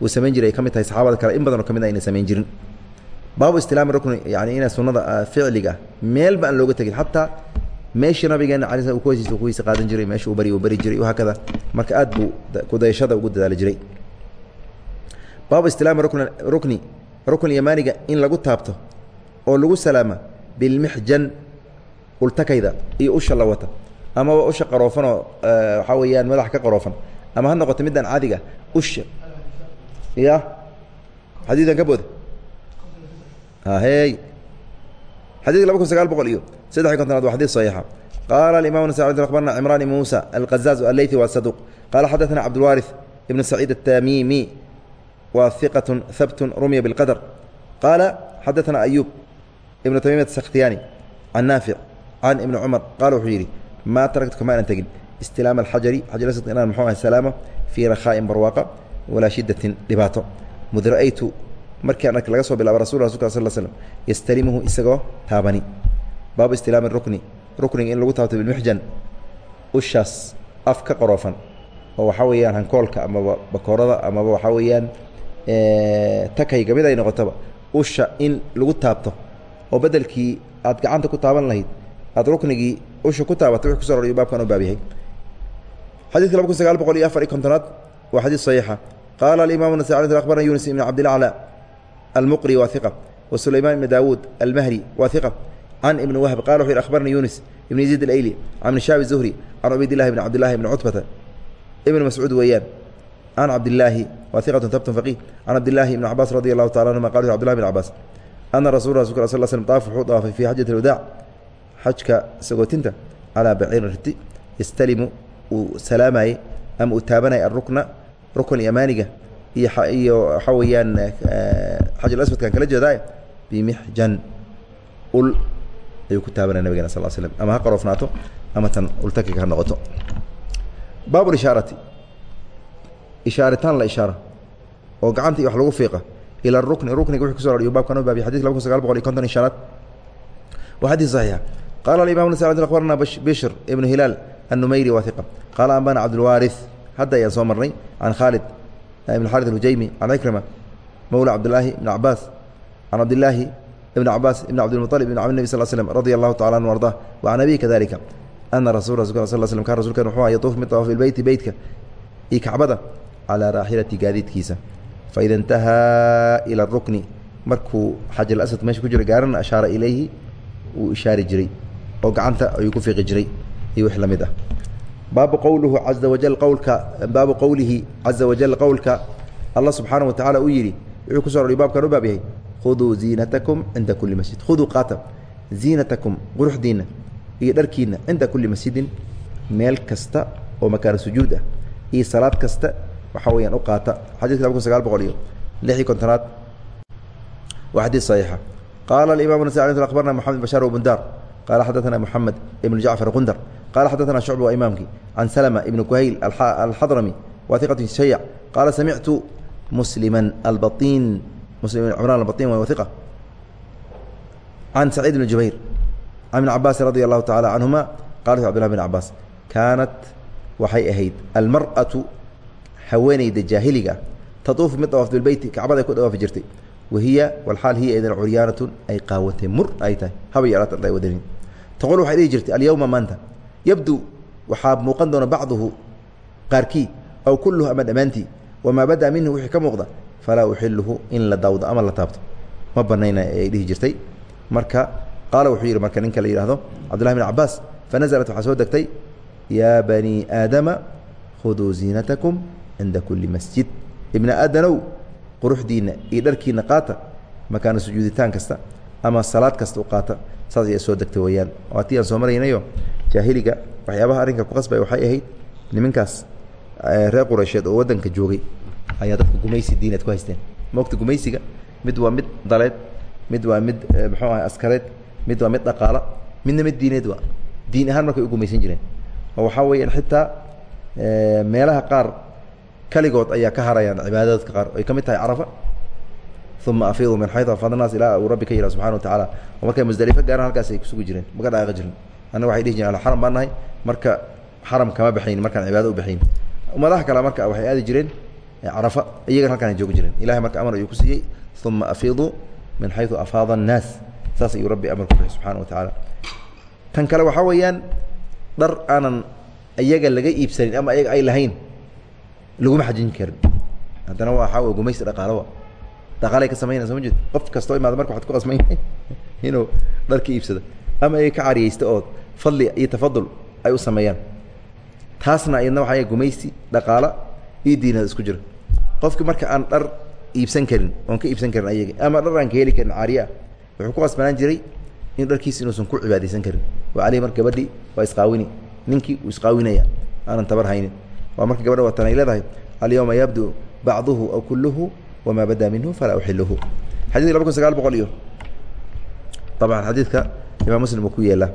uu samayn jiray ay ka mid tahay saxaabada kale in badan oo ka mid a ayna samayn jirin. Baabu istilaami rukni yani ina sunnada ficliga ah meelba aan looga tegin. Xataa meeshii nabigeena ala sl kuweysiisa ku weyse qaadan jiray meesha uu bari uu bari jiray hakada marka aad buu kudayashada ugu dadaali jiray. Baabu istilaami rukn rukni rukn yamaaniga in lagu taabto oo lagu salaama bilmixjan ultakayda iyo usha la wata amaba usha qaroofanoo waxaa weeyaan madax ka qaroofan ama ha noqoto midaan caadiga usha ya xadiidan ka booda hey xadidka laba kun sagaal boqol iyo saddex iy kontonaad wa xadid صaxiixa qaala aimam nas abarna cimraan ibn muusa alqazaaz aleyثi wa saduq qaala xadaثna cabdulwaariث ibn saciid الtamimi wa hiqaة habt rumya bاlqadr qaala xadaثna ayub ibn tamimat sakhtiyani can naafic can ibni cumar qaala wuxuu yidhi maa taraktu kama aanan tegin istilaama alxajari xajar inaan mxuu ahay salaama fii rakhaa'in barwaaqa walaa shidatin dhibaato mud ra'aytu markii an ark laga soo bilaaba rasul rasulka sal slm yastalimuhu isagoo taabani baabu istilaami rukni rukniga in lagu taabto bilmixjan ushaas af ka qaroofan oo waxaa weeyaan hankoolka amaba bakoorada amaba waxaa weeyaan takayga mid ay noqotoba usha in lagu taabto oo bedelkii aad gacanta usha ku taabatay wix kuso roryo baabkan u baab yahay. Xadidka laba kun sagaal boqol iyo afar iyo kontonaad waa xadiid saxiixa. Qaala alimaam nasai abarna yunis ibn cabdilacla almuqri waa iqa wa sulaymaan ibn daawuud almahri waa iqa can ibni wahb. Qala wuxu yhi akhbarnii yunis ibn yaziid alayli can ibn shaabi zuhri can cubaydillahi bn cabdillahi ibni cutbata ibn mascuud weeyaan. Can cabdillaahi waa iqatun tabtun faqiih can cabdillaahi ibni cabaas radi allahu tacala anhuma qala cbdillahi bn cabaas ana rasul rasulka sal slm daaf wuxuu daafay fii xajati alwadaac xajka sagootinta calaa baciirin riti yastalimu uu salaamayey ama uu taabanayay arukna rukn yamaaniga iyo iyo waxaa weeyaan xajar aswadkan kala jeedaa bimixjan ul ayuu ku taabanaya nabigena sal slm ama ha qaroofnaato ama tan ultakiga ha noqoto. Baab ishaarati ishaaritaan la ishaara oo gacanta iyo wax lagu fiiqa ilى rukni rukniga wxu kuso roriyo baabkan u baabiy xadidka laba kun sagaal boqol iyo konton iyo shanaad. Wa xadid saxiixa qala imam abarna bishr ibnu hilaal annumayri wa iqa qaala ambana cabdulwaari hadda ayaan soo marnay can khaalid ibn xarit alhujaymi can cikrima mawla cabdilaahi ibn cabaas can cabdilaahi ibn cabaas ibn cabdilmualib ibn amr nebi sl slm radia allahu tacala anu arda wa can abihi kadalika ana rasul sl slm kaan rasulkan wuxuu ah yatuuf mid tawaafa bilbeyti beytka iyo kacbada calaa raaxilati gaadiidkiisa faida intahaa ila arukni markuu xajalasad meesha ku jira gaarana ashaara ilayhi wuu ishaari jiray oo gacanta ayuu ku fiiqi jiray. Iyo wix la ah. Baabu qowluhu caza wajal qowlka baabu qowlihi caza wajal qowlka allah subxaana wa tacaala uu yidhi wuxuu ku so roriy baabkan u baab yahay khuduu ziinatakum cinda kulli masjid. Khuduu qaata ziinatakum quruxdiinna iyo dharkiinna cinda kulli masjidin meel kasta oo makaano sujuud ah iyo salaad kasta waxaa weyaan u qaata. Xadidka laba kun sagaal boqol iyo lix iyo kontonaad. Waa xadiid saxiixa. Qaala alimam nas abarna moxamed bashaar wbundar qala xadaana mxamed ibn jacfar qundar qala xadaana shucb waa imaamkii can salma ibn kuhayl alxadrami wa iqatun shayac qaala samictu muslima albain muslim cumran albain wa iqa can saciid bn jubayr can ibn cabaasi radi allahu tacala canhuma qala cbdillah bn cabaas kaanat waxay ahayd almar'atu haweeneyda jaahiliga tatuufu mid dawaaf bilbeyti kacbada ku dawaafi jirtay wahiya walaal hiya idan curyaanatun ay qaawatay mur ay tahay haba yaraata ay wadanin taqul waxay dhihi jirtay alyawma maanta. Yabdu waxaa muuqan doona bacduhu qaarkii aw kulluhu ama dhammaantii. Wamaa bada minhu wixii ka muuqda falaa uxiluhu in la daawdo ama la taabto. Ma banayna ay dhihi jirtay. Marka qaala wuxuu yidhi marka ninka la yidhahdo cabdullahi bn cabaas fanaزlat waxaa soo degtay yaa banii aadama khuduu ziinatakum cinda kulli masjid. Ibna aadanow quruxdiinna iyo dharkiinna qaata makaana sujuuditaan kasta ama salaad kasta u qaata saas ayaa soo degtay weyaan waatii aan soo maraynayo jaahiliga waxyaabaha arrinka ku qasbaya waxay ahayd niminkaas reer qureysheed oo waddanka joogay. Ayaa dadka gumaysi diineed ku haysteen. Moogta gumaysiga? Mid waa mid daleed mid waa mid muxuu ahay askareed mid waa mid dhaqaala midna mid diineed waa. Diin ahaan markay u gumaysan jireen. Oo waxaa weeyaan xitaa meelaha qaar kaligood ayaa ka harayaan cibaadadka qaar. Ay ka mid tahay carafa uma afiidu min xayu afad naas ilaa uu rabbi ka yihah subxana wa tacaala oo markay musdalifo gaaraan halkaas ay kusugi jireen maka dhaqaaqi jirin. Annaga waxay dhihi jireen xaram baan nahay marka xaram kama baxayn markaan cibaado u baxayn ummadaha kale marka waxay aadi jireen carafa iyagan halkaan ay joogi jireen. Ilahay marka amar ayuu ku siiyey uma afiiduu min xayu afaada annaas saas ayuu rabbi amar ku bixi subxana wa tacaala tan kale waxaa weeyaan dhar aanan iyaga laga iibsanin ama ayaga ay lahayn laguma xajin karin. Haddana waxaa wey gumaysi dhaqaalowa dhaqaalay ka samaynaya soo ma jeed qof kastoo imaada marka waxad ku qasmay inuu dharka iibsado ama ay ka cariyeysto oo fadli iyo tafadul ay u sameeyaan taasna iyadna waxaa gumaysi dhaqaalo iyo diinada isku jira qofki marka aan dhar iibsan karin oon ka iibsan karin ayaga ama dhar aan ka heli karin caariye ah wuxuu ku qasbanaan jiray in dharkiisa inuusan ku cibaadaysan karin waa alih marka gabadhii waa isqaawini ninkii uu isqaawinaya aanan tabar haynin waa marka gabadha watan ay leedahay alyawma yabdu bacduhu aw kulluhu wma badaa minhu falaa uxilhu xadidka laba kun sagaal boqol iyo abcan xadiidka imam muslim uu ku yeelaa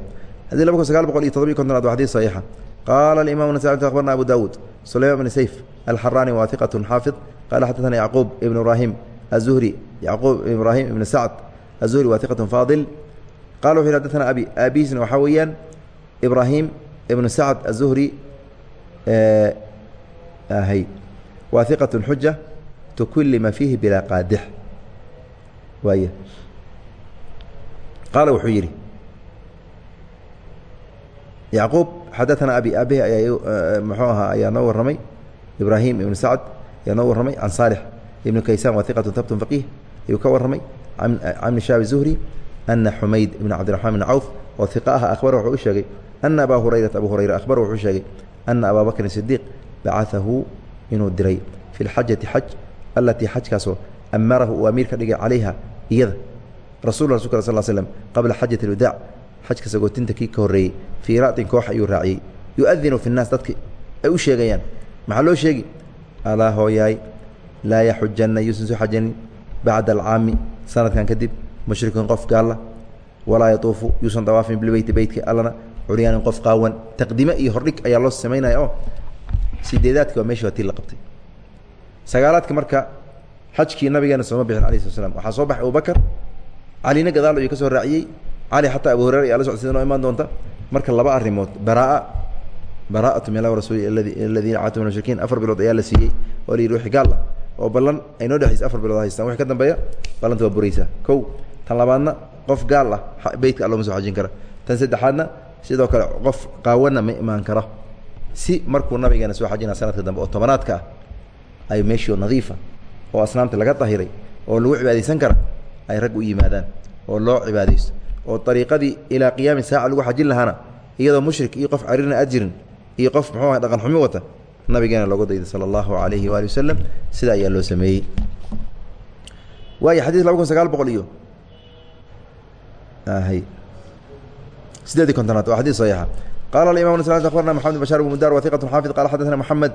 xadidka laba kun sagaal boqol iyo todobiy kontonaad wa xadid saxiixa qaala imam nasamt abarna abu dawuud sulayman bn sayf alxaraani waa iqatun xaafid qala xadana yacquub ibn ibraahim azuhri yacquub ibn ibraahim ibn sacd azuhri waa iqatun faadil qala wuxu xadana abi aabihiisna waxaa weeyaan ibraahim ibnu sacd azuhri hy waa iqatun xuja tukulima fiihi bilaa qaadix waay qaala wuxuu yidhi yacquub xadaثana abi aabihi ayaa muxuu ahaa ayaa noo warramay ibraahim ibnu sacd ayaa noo warramay can saalix ibnu kaysaan wa iqatu tabtun faqiih ayuu ka warramay can ibni shaabi zuhri ana xumayd ibn cabdiraxmaan bn cawf oo iqa ah akhbar wuxuu u sheegay ana abaa hurayrata abu hurayra akhbar wuxuu sheegay ana abaa bakrin sidiiq bacaahu inuu diray fi lxajati xaj alatii xajkaasoo amarahu uu amiir ka dhigay calayha iyada. Rasul rasulka sal slm qabla xajat alwadaac xajka sagootinta kii ka horreeyey fii ra'tin koox ayuu raaciyey. Yu'adinu fi nnaas dadki ay u sheegayaan. Maxaa loo sheegi alaa hooyaay laa yaxujanna yuusan soo xajanin bacda alcaami sanadkan kadib mushrikun qof gaalla. Walaa yatuufu yuusan dawaafin bilbeyti beytka allana. Curyaanin qof qaawan. Taqdime iyo hordhig ayaa loo samaynaya oo sideedaadki waa meshi waa tii la qabtay sagaalaadka marka xajkii nabigeena sooma bixin alayh slat slam soo baxay abubakar. Calina gadaal ayuu ka soo raaciyey. Cali xataa abu hurera ayaa la socda sida noo doonta. Marka laba arrimood baraa bara'atu min rasuuli aladiina caatu min afar bilood ayaa la siiyey oo la yidhi gaal ah oo ballan ay noo dhexaysa afar bilood haystaan. Wixii ka dambeeya ballanta waa buraysaa. Kow tan labaadna qof gaal ah beytka soo xajin kara. Tan saddexaadna sidoo kale qof qaawana ma imaan kara. Si markuu nabigeena soo xajina sanadka dambe oo tobanaadka ah ay meeshii nadiifa oo asnaamta laga dahiray oo lagu cibaadaysan kara ay rag u yimaadaan oo loo cibaadaysto oo ariiqadii ilaa qiyaami saaca lagu xajin lahaana iyadoo mushrik iyo qof carirna aad jirin iyo qof muxuu aha dhaqan xumi wata nabigeena looga dayday sala allahu alayhi waali wasalam sida ayaa loo sameeyey. Waay xadid laba kun sagaal boqol iyo sideedii kontonaad waa xadid saxiixa qala imam abarna maxamed bn bashar bmudar wa iqat xaafid qala xadana moxamed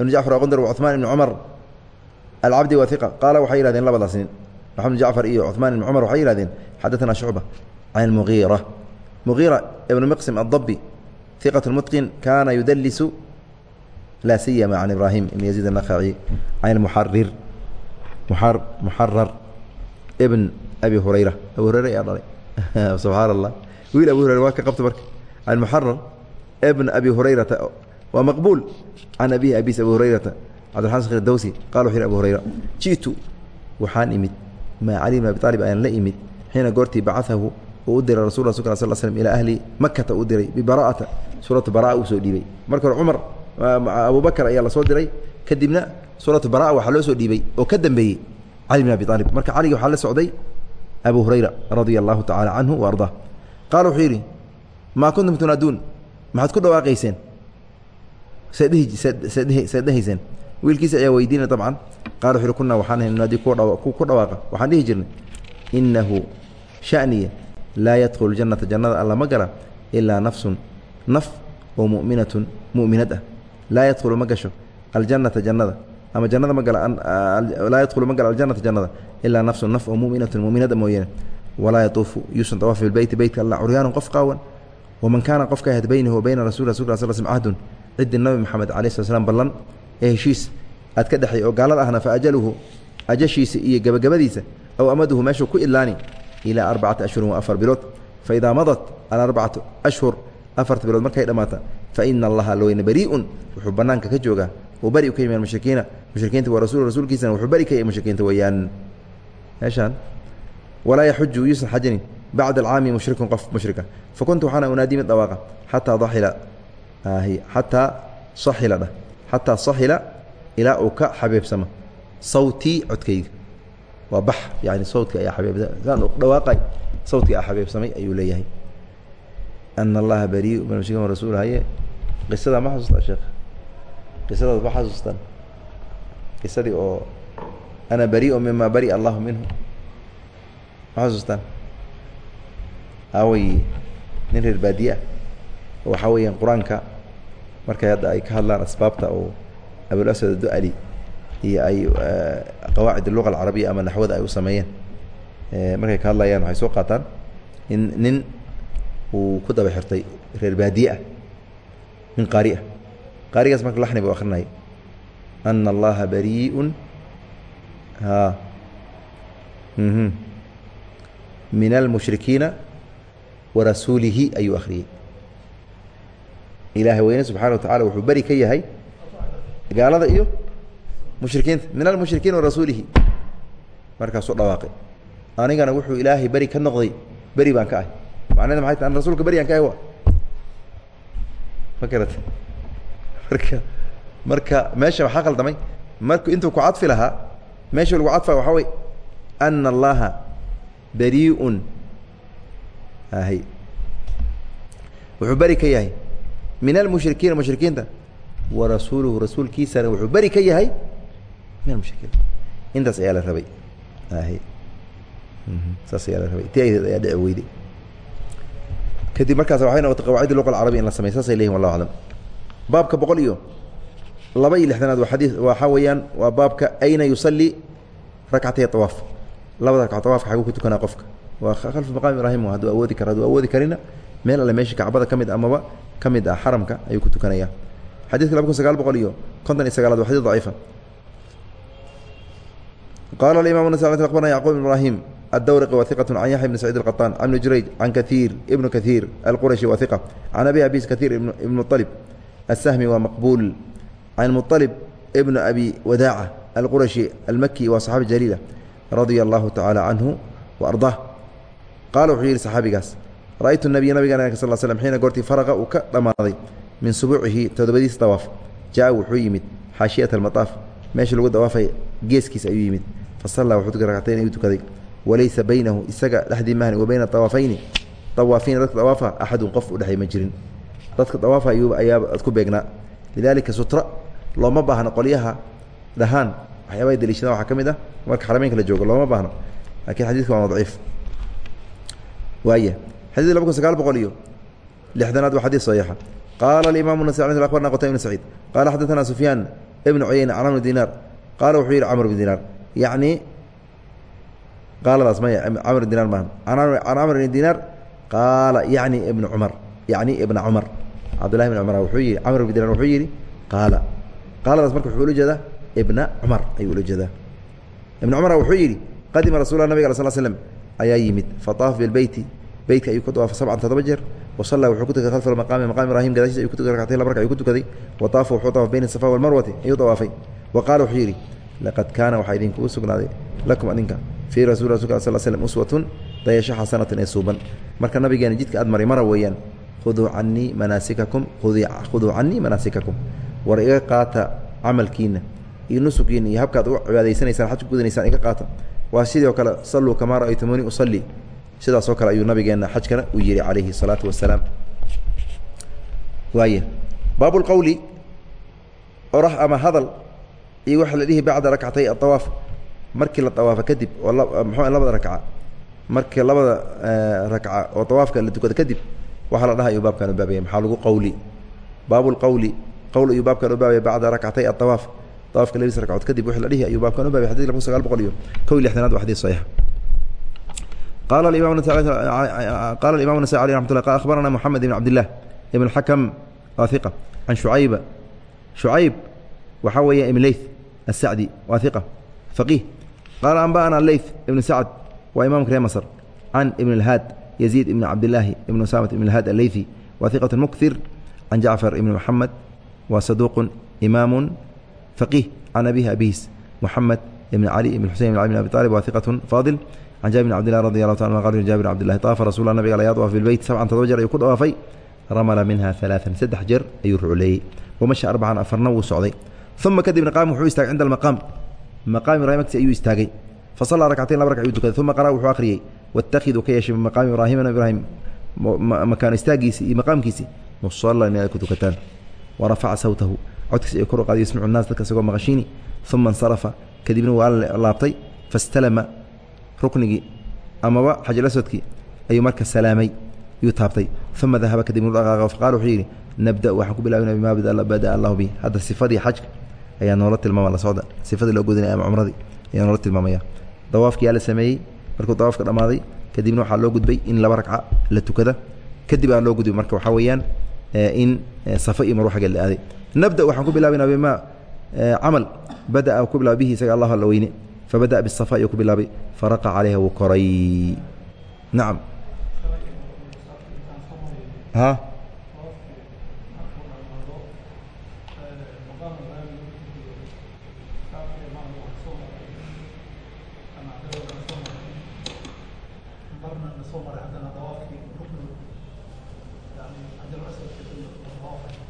ibn jacfar aqundar wa cumaan ibni cumar alcabdi wa iqa qaala waxay yihahdeen labadaas nin maxamed ibn jacfar iyo cumaan ibni cumar waxay yihahdeen xadaanaa shucba can muiira muiira ibnu miqsim addabi iqat mutqin kaana yudalisu laa siyama can ibraahim ibn yaziid anakhaci can muarir muxarar ibn abi hurayra. Abi hureyre ayaa dhalay. Subxaan allah wiil abi hureyre waa ka qabta marka. Can muxarar ibn abi hurayrata waa maqbuul can abihi abis abi hurayrata. Cabdiraman skir dawsi qala wuxu yhi abu hurayra ji'tu waxaan imid. Maa cali bn abi aalib ayaan la imid. Xiina goortii bacaahu uu u diray rasul rasulka sal slm ilaa ahli makata uu diray bibara'ata suuratu baraa uu soo dhiibay. Marka hore cumar abubakar ayaa la soo diray. Kadibna suuratu baraa waxaa loo soo dhiibay oo ka dambeeyey cali bn abi aalib marka caligi waxaa la socday abu hurayra radia allahu tacala canhu wa ardaa qaala wuxuu yidhi maa kuntum tunaaduun maxaad ku dhawaaqayseen dhehayseen wiilkiisa ayaa weydiinay dabcan qala wuxu uhi kunaa waxaan ahay nunaadi ku dhawaaqa. Waxaan dhihi jirnay inahu shaniya laa yadkhulu jannata. Jannada alla ma gala ilaa nafsun naf oo mu'minatun mu'minad ah. Laa yadkhulu ma gasho aljannata jannada. Ama jannada ma laa yadkhulu ma gala aljannata jannada ilaa nafsun naf oo mu'minatun mu'minada mooyaane. Walaa yatuufu yuusan dawaafi bilbeyti beytka alla curyaanun qof qaawan. Waman kaana qofka ahayd baynahu wa bayna rasul rasul sl slm cahdun ciddii nabi moxamed alai slat slam ballan ee heshiis aad ka dhexay oo gaalada ahna fa ajaluhu ajashiisa iyo gebagabadiisa aw amaduhu meeshuu ku idlaani ilaa arbacati ashhurin wa afar bilood. Fa idaa madat alarbacatu ashhur afarta bilood markay dhammaata fa ina allaha loweyne barii'un wuxuu bannaanka ka joogaa uu bari u ka yimi mushrikiina mushrikiinta waa rasul rasuulkiisana wuxuu bari ka yahay mushrikiinta weeyaan. Meeshaan walaa yaxuju yuusan xajanin bacda alcaami mushrikun qof mushrika. Fakuntu waxaana unaadi mid dhawaaqa xataa daxila xataa saxila dhah xataa saxila ilaa uu ka xabeebsamo. Sawtii codkayga. Waa bax yani sawtka ayaa abeebsaan dhawaaqay sawtka a xabeebsamay ayuu leeyahay. Ana allaha bariu min mushrikin rasuul haye qisadaa ma xasuustaa sheekh? Qisadaas ma xasuustaan qisadii oo ana bariu mima bari allahu minhu. Ma xasuustaan awey nin reer baadiye ah oo waxaa weeyaan qur'aanka markay hadda ay ka hadlaan asbaabta oo abulaswad aduali iyo ay qawaacid luga alcarabiya ama naxwada ay u sameeyeen markay ka hadlayaan waxay soo qaataan in nin uu ku daba xirtay reer baadiye ah nin qaari ah. Qaarigaas marka laxni bu akrinaya ana allaha bariiun ha min almushrikiina warasuulihi ayuu akhriyey ilaahay weyne subxana wa tacala wuxuu beri ka yahay gaalada iyo mushrikiinta min almushrikiin warasuulihi markaasuu dhawaaqay. Anigana wuxuu ilaahay beri ka noqday beri baan ka ahay. Macneda maxay ta an rasulka beri aan ka ahay wa marka marka meesha waxaa qaldamay marku intuu ku cadfi lahaa meesha lagu cadfa waxaa wey ana allaha bariiun ahy wuxuu beri ka yahay min almushrikiina mushrikiinta warasuuluhu rasuulkiisana wuxuu beri ka yahay min almushrikiin intaas ayaa la rabay saas ayaa la rabay ti ayaa dhici weyday kadib markaas waxay noqotay qawaacid luqa alcarabiya in la samey saasay leyihin wallahu aclam baabka boqol iyo laba iyo lixdanaad waa xadii waxaa weeyaan waa baabka ayna yusalli rakcatay awaaf labada rakca awaafka xaguu ku tukanaa qofka waa khalfa maqaam ibraahim hadduu awoodi karo hadduu awoodi karina meel alle meesha kacbada ka mid ah amaba ka mid ah xaramka ayuu ku tukanayaa xadiidka laba kun sagaal boqol iyo konton iyo sagaalaad waa xadiid daciifa. Qaala alimamu nas abarna yacquub ibrahim addawriqi wa iqatu can yaxya bni saciid alqaطaan can ibni jurayj can kaiir ibnu kaiir alqurashi wa iqa can abi abis kaiir ibn mualib asahmi waa maqbuul can mualib ibnu abi wadaaca alqurashi almaki waa saxaabi jaliila radia allahu tacaala canhu wa ardaah. Qaala wuxuu yidhi saxaabigaas raytu nabiya nabigaan arka sal slm xiina goortii faraqa uu ka dhammaaday min subuucihi todobadiis dawaaf. Jaa wuxuu yimid xaashiyat almaaaf meesha lagu dawaafay geeskiis ayuu yimid. Fasallaa wuxuu tukay ayuu tukaday. Walaysa baynahu isaga dhexdii mahani wa bayna dawaafayni dawaafiina dadka dawaafa axadun qof u dhexay ma jirin. Dadka dawaafa ayaa ku beegnaa. Lidaalika sutra looma baahno qolyaha dhahaan. Waxyaabaa daliishadaan waxaa ka mid ah. Marka xarameynka la joogo looma baahno lakiin xadiidka waana daciif waaya xadid laba kun sagaal boqol iyo lixdanaad waa xadiid saxiixa qaala alimaamu nas abarna qutayb ibn saciid qaala xadaثana sufyaan ibnu cuyeyne can camr dinaar qaala wuxuu yihi camr bn dinaar yacni qaaladaas maya camr bn dinaar maaha can camr bn dinaar qaala yacni ibna cumar yacni ibna cumar cabdullahi bn cumar wuxuu yihi camr bn dinaar wuxuu yihi qaala qaaladaas marka wuxuu ula jeedaa ibna cumar ayuu ula jeedaa ibna cumar wuxuu yidhi qadima rasul lah nabig al sl slm ayaa yimid fataaf bilbeyti beytka ayuu ku dawaafa sabcan todoba jeer wasallaa wuxuu ku tukay khalfa maqaami maqaam ibrahim gadaashiis ayuu ku rakcatayn laba raka ayuu ku tukaday wa wuxuu tawaaf bayna safa walmarwati ayuu dawaafay wa qaala wuxuu yidhi laqad kaana waxaa idinkugu sugnaaday lakum adinka fii rasul rasulka sal slm uswatun dayasho xasanatan ee suuban. Marka nabigeena jidka aad maray mara weeyaan khuduu canii manaasikakum khuduu canii manaasikakum. War iga qaata camalkiina iyo nusugiina iyo habkaad u cibaadaysanaysaan xaj ku gudanaysaan iga qaata. Waa sidoo kale salluu kamaa ra'aytumuuni usalli sidaasoo kale ayuu nabigeena xajkana u yihi calayhi الsalaatu wasalaam waaya baab اlqowli orax ama hadal iyo waxa la dhihi bacda rakcatay aطawaaf markii la awaafa kadib oo mxu labada rakca markii labada rakca oo awaafka la tukada kadib waxaa la dhaha ayuu baabkan u baabaya maxaa lagu qowli baab اlqowli qowl ayuu baabkan u baabaya bacda rakcatay aطawaaf awaafka labadiis rakcood kadib wixii la dhihi ayuu baabkan u baabaya xadidka laba kun sagaal boqol iyo kow iyo lixdanaad waa xadis saxiix qال الإمام qال الإمام النسائي عليه رحمة الله قال أخبرنا محمد بن عبد الله بن الحكم waa ثقة عن شعيب شعيب waxaa weeya بن leyث السعدي waa ثقة فقيه قال أنبأنا الليث بن سعد waa imamka ree مصر عن بن الهاd يزيد بن عبد الله بن أسامة بن الهاd الليثي waa ثقة مكثر عن جعفر بن محمد waa صدوق إمام فقيه عن أبيه أبيس محمد ibn cali ibn xusein ibn ali bn abi talib wa hiqatun faadil can jabir bn cabdillahi radi allahu ta anhu qal jabir bn cabdillahi taafa rasulah nabiga la yadwaf bilbeyt sabcan todoba jeer ayuu ku dhawaafay ramala minha alaaan saddex jeer ayuu rucleeyey wamasha arbacan afarna wuu socday uma kadibna qaama wuxuu istaagay cinda almaqaam maqaam ibrahim agtiisa ayuu istaagay fasallaa rakcatayn laba rag ayuu tukaday uma qara wuxuu akhriyey watakiduu ka yeeshay maqaami ibraahimna ibraahim makaan istaagiisi iyo maqaamkiisi musalan inay ku tukataan warafaca sawtahu codkiisa ay kor u qaadiy yasmicu naas dadka isagoo maqashiini uma insarafa kadibna waa laabtay fastalama ruknigii amaba xajalaswadkii ayuu marka salaamay yuu taabtay. Uma dahaba kadibna dhaqaaqa faqala wuxuu yidhi nabda waxaan ku bilaabina bima bada allahu bi hadda sifadii xajka ayaa noola tilmaama la socda. Sifadii loo godinaya ama cumradii ayaa noola tilmaamaya. Dawaafkii yaa la sameeyey markuu dawaafka dhammaaday kadibna waxaa loo gudbay in laba ragca la tukada. Kadib aa loo gudbay marka waxaa weeyaan in safa iyo marwa xaggeed la aaday. Nabda waxaan ku bilaabaynaa bima camal bada'a ku bilaabay bihi isaga allah alla weyne fabada'a bisafa ayuu ku bilaabay faraqa calayha wuu koray nacam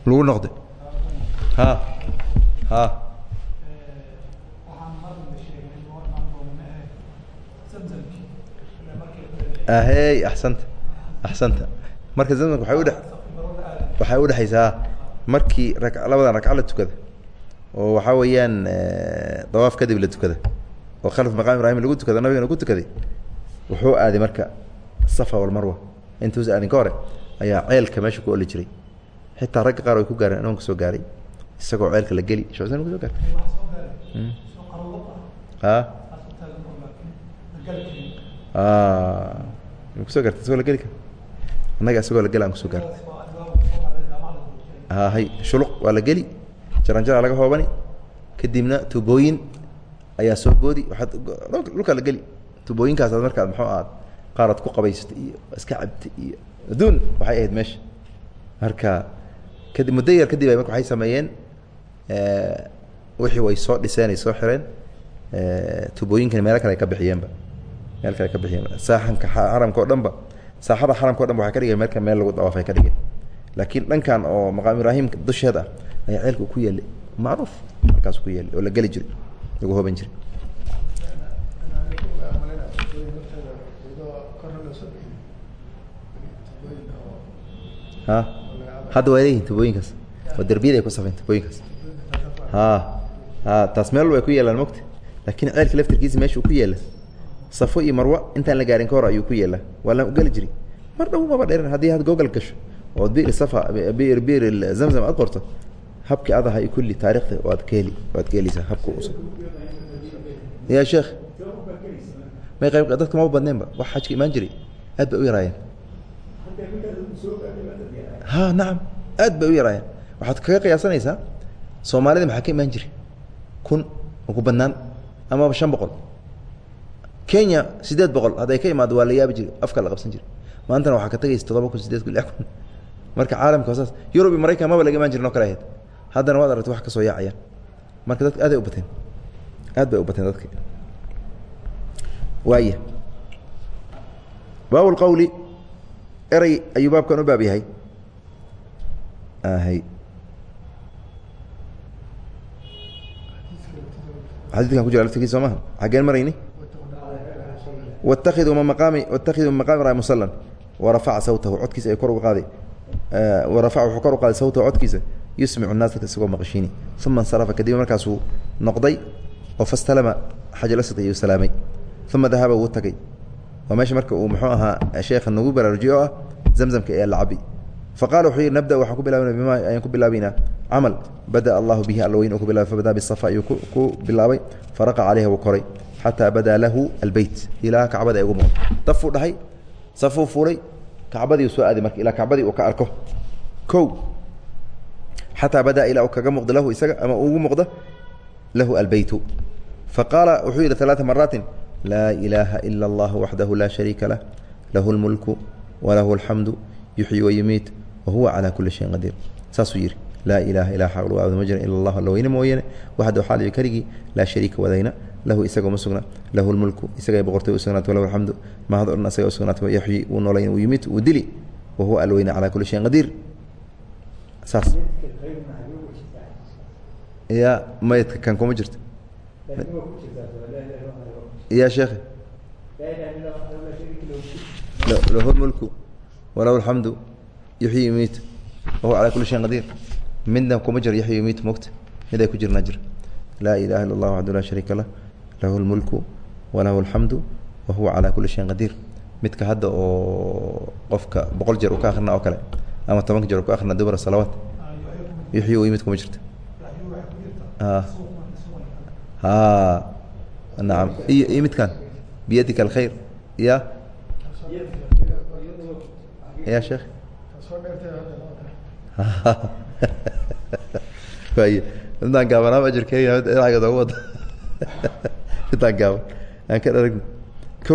lagu noqday ha ha ahey axsanta axsanta marka zamzamka waxay udhe waxay udhexaysaa markii ra labadan ragca la tukada. Oo waxaa weeyaan dawaaf kadib la tukada. Oo khalf maqaam ibrahim lagu tukada nabigana ku tukaday wuxuu aaday marka safa walmarwa intuusa aadin ka hore ayaa ceelka meesha ku oli jiray. Xitaa ragga qaar way ku gaareen anoon ka soo gaaray. Isagoo ceelka la geli shucsan ku soo gaartay. A kuso gartay isagoo la geli kara annaga isagoo la geli aan ku soo gaartay. Hay shuluq waa la geli. Jaranjaraa laga hoobani. Kadibna tubooyin ayaa soo boodi waaad dhulkaa la geli. Tubooyinkaasaad markaad muxuu aad qaaraad ku qabaysatay iyo iska cabtay iyo adduun waxay ahayd meesha. Marka kadib muddo yar kadib ay marka waxay sameeyeen wixii way soo dhiseen ay soo xireen tubooyinkan meelo kale ay ka bixiyeenba meel kale ka bixiyeen saaxanka xaramka oo dhan ba saaxada xaramka o dhan ba waxay ka dhigeen meelka meel lagu dawaafay ka dhigeen. Laakiin dhankan oo maqaam ibraahim dusheed ah ayaa ceelka ku yeelay. Macruuf halkaas ku yeelay oo la geli jiray lagu hooban jiray. Ha? Hadda waa leeyihiin tubooyinkaas. Oo derbiyada ay ku safeen tubooyinkaas. Ha ha taas meel way ku yeelaan mogta laakiin ceelka laftirkiisa meesha uu ku yeela safo iyo marwa intaan la gaarin ka hor ayuu ku yeelaa. Waa la geli jiri mar dhow maba dheeran haddii had google gasho ood bir safa bir bir zamzam aad qorto habkii ad ahay kulli taarikhda waad ka heli waad ka heleysaa habka us ya sheekh may qayb dadka maba badneenba wax xajka imaan jiray aad bay u yaraayeen ha nacam aad bay u yaraayeen waxaad kaga qiyaasanaysaa soomaalida maxaa ka imaan jiray? Kun ugu badnaan amaba shan boqol kenya sideed boqol hadday ka imaado waa la yaabi jiri afka la qabsan jiri maantana waxaa ka tagaysa todoba kun sideed kun lix kun. Marka caalamka saas yurub iyo maraykan maba laga imaan jirin oo kale ahayd. Haddana waad aragtay wax ka soo yaacayaan. Marka dadka aaday u bateen. Aad bay u bateen dadka. Waaya baab lqawli erey ayuu baabkan u baab yahay. Hay xadiidkan ku jira laftirkiisa soo maha? Xaggeen marayni watakhiduu min maqaami ra musalan warafaca sawtahu codkiisa ay kor uga qaaday warafaca wuxuu kor u qaaday sawtahu codkiisa yusmicu naas dadka isagoo maqashiini uma insarafa kadib markaasuu noqday oo fastalama xajalasad ayuu salaamay uma dahaba wuu tagay waa meesha marka uu muxuu ahaa sheekha nagu baraarujiyey oo ah zamzamka ee alacabi fa qaala wuxuu yidhi nabda waxaan ku bilaabana bima ayaan ku bilaabaynaa camal bada'a allahu bihi alla weyn uu ku bilaabay fabada'a bisafa ayuu ku bilaabay faraqa calayha wuu koray xataa badaa lahu albeyt ilaa kacbada ay ugu muuqdo dafuu dhahay safuu fuulay kacbadii soo aaday marka ilaa kacbadii uu ka arko o xataa badaa ilaa uu kaga muuqdo lahu isaga ama ugu muuqdo lahu albeytu faqaala wuxuu yidhi ثalaثa maraatin laa ilaaha ila اllah waxdahu laa shariika lah lahu اlmulku walahu اlxamdu yuxyi wayumiit wahuwa calaa kuli shayin qadiir saasuu yidhi laa ilaha ilaa xaq lagu aabudo ma jiran ila allah alla weyne mooyane waxdahu xaaliyo keligii laa shariika wadayna lahu isaga uma sugna lahu lmulku isaga boqortay u walahu alxamdu mahad o dhan isaga u wuu noolayn wuu yimid wuu dili wa huwa alweyne calaa kulli shayin qadiir. Saas. Ya maydka kan kuma jirto. Ya sheekh lahu lmulku walahu alxamdu yuxyi yumiit wahuwa calaa kulli shayin qadiir midna kuma jiro yaxyi yumiit mogta mid ay ku jirnaa jir. Laa ilaha illa allah waxdu laa shariika lah. Lahu lmulku walahu alxamdu wa huwa calaa kulli shayin qadiir. Midka hadda oo qofka boqol jeer uu ka akrina oo kale ama tobanka jeer uu ka akrina dubra salawaat yuxyi yimid kuma jirta. Nacam iyo iyo midkan biyadika alkhayr. Ya? Ya sheekh way midaan gaaban ama ajirkeeya dhinacaga noogu wada. Midaan gaaban aan ka dharagno. Ko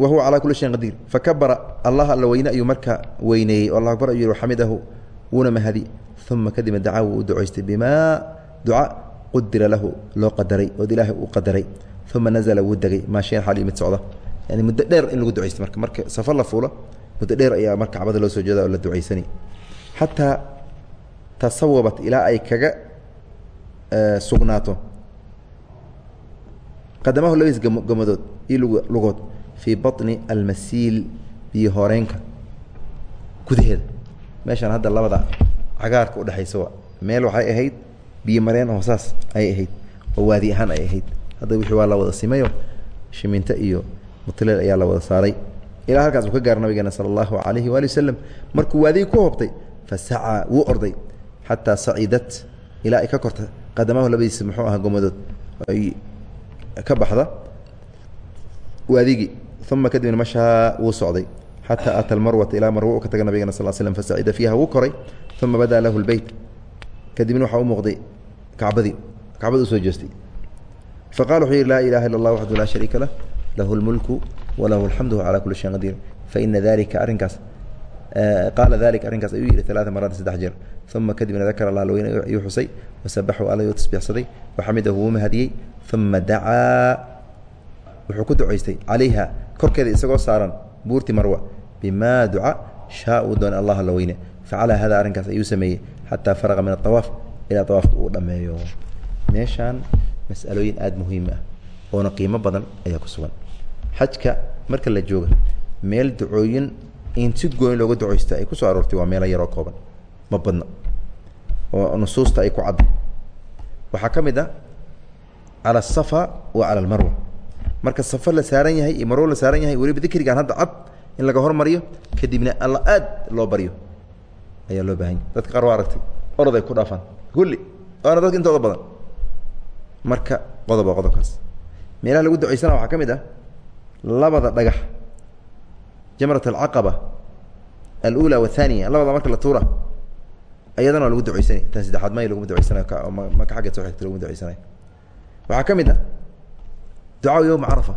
wa huwa calaa kuli shayin qadiir. Fakabara allah alla weyne ayuu marka weyneeyey o allah akbar ayuu yihi waxamidahu wuuna mahadi. Uma kadibna dacaa wuu u ducaystay. Bimaa duca qudira lahu loo qadaray ood ilaahay uu qadaray. Uma nazla wuu degay. Maashayan xaal mid socda. Yani muddo dheer in lagu ducaysta marka marka safar la fuulo muddo dheer ayaa marka cabada loo soo jeeda oo la ducaysani xataa tasawabat ilaa ay kaga sugnaato. Qadamahu labadiis gomadood iyo lugood fii baطni almasiil biyo horeenka gudaheeda. Meeshaan hadda labada cagaarka udhexaysa wa meel waxay ahayd biyo mareen oo ayay ahayd oo waadi ahaan ay ahayd. Hadda wixii waa la wada simayo shiminto iyo mutleel ayaa la wada saaray. Ilaa halkaas uu ka gaara nabigeena sala allahu alayhi waali wasalam markuu waadigii ku hobtay fasacaa wuu orday xataa sacidat ilaa ay ka korta qadamahu labadiisa muxuu ahaa gomadood ay ka baxda. Waadigii uma kadibna mashaa wuu socday. Xataa ata almarwata ilaa marwa uu ka taga nabigena sal slm fasacida fiiha wuu koray. Uma badaa lahu lbeyt kadibna waxaa u muuqday kacbadii. Kacbada u soo jeestay faqala wuxuu yihi laa ilaha illa allah waxdu laa shariika lah. Lahu lmulku walahu alxamdu calaa kuli shayin qadiir faina dalika arrinkaas qaala dalika arrinkaas ayuu yihi alaaa maraat saddex jeer uma kadibna dakara allah alweyne ayuu xusay wasabaxu alla tasbiixsaday waxamidahu wuu mahadiyey uma dacaa wuxuu ku ducaystay calayha korkeeda isagoo saaran buurti marwa bimaa duca shaa uu doonay allah alla weyne facala hada arrinkaas ayuu sameeyey xataa faraqa min awaaf ilaa awaafka uu dhammeeyo meeshaan masalooyin aada muhiim ah oona qiimo badan ayaa ku sugan xajka marka la jooga meel ducooyin in si gooyn looga ducaysta ay ku soo aroortay waa meelo yaroo kooban ma badna. Oo nusuusta ay ku cadda waxaa ka mid ah cala asafa wa cala almarwa. Marka safa la saaran yahay iyo marwo la saaran yahay weliba dikrigaan hadda cad in laga hormariyo kadibna alla aad loo baryo. Ayaa loo baahan yahy dadka qaar waa aragtay orod ku dhaafaan. Kulli waana dadka intooda badan. Marka qodob waa qodobkaas. Meelaha lagu ducaysana waxaa ka mid ah labada dhagax jamrat alcaqaba alula wathaniya labada marka la tuura ayadana waa lagu ducaysanay tan saddexaad may laguma ducaysanayo marka xagga soo xigta laguma ducaysanayo waxaa ka mid ah ducaa yowma carafa.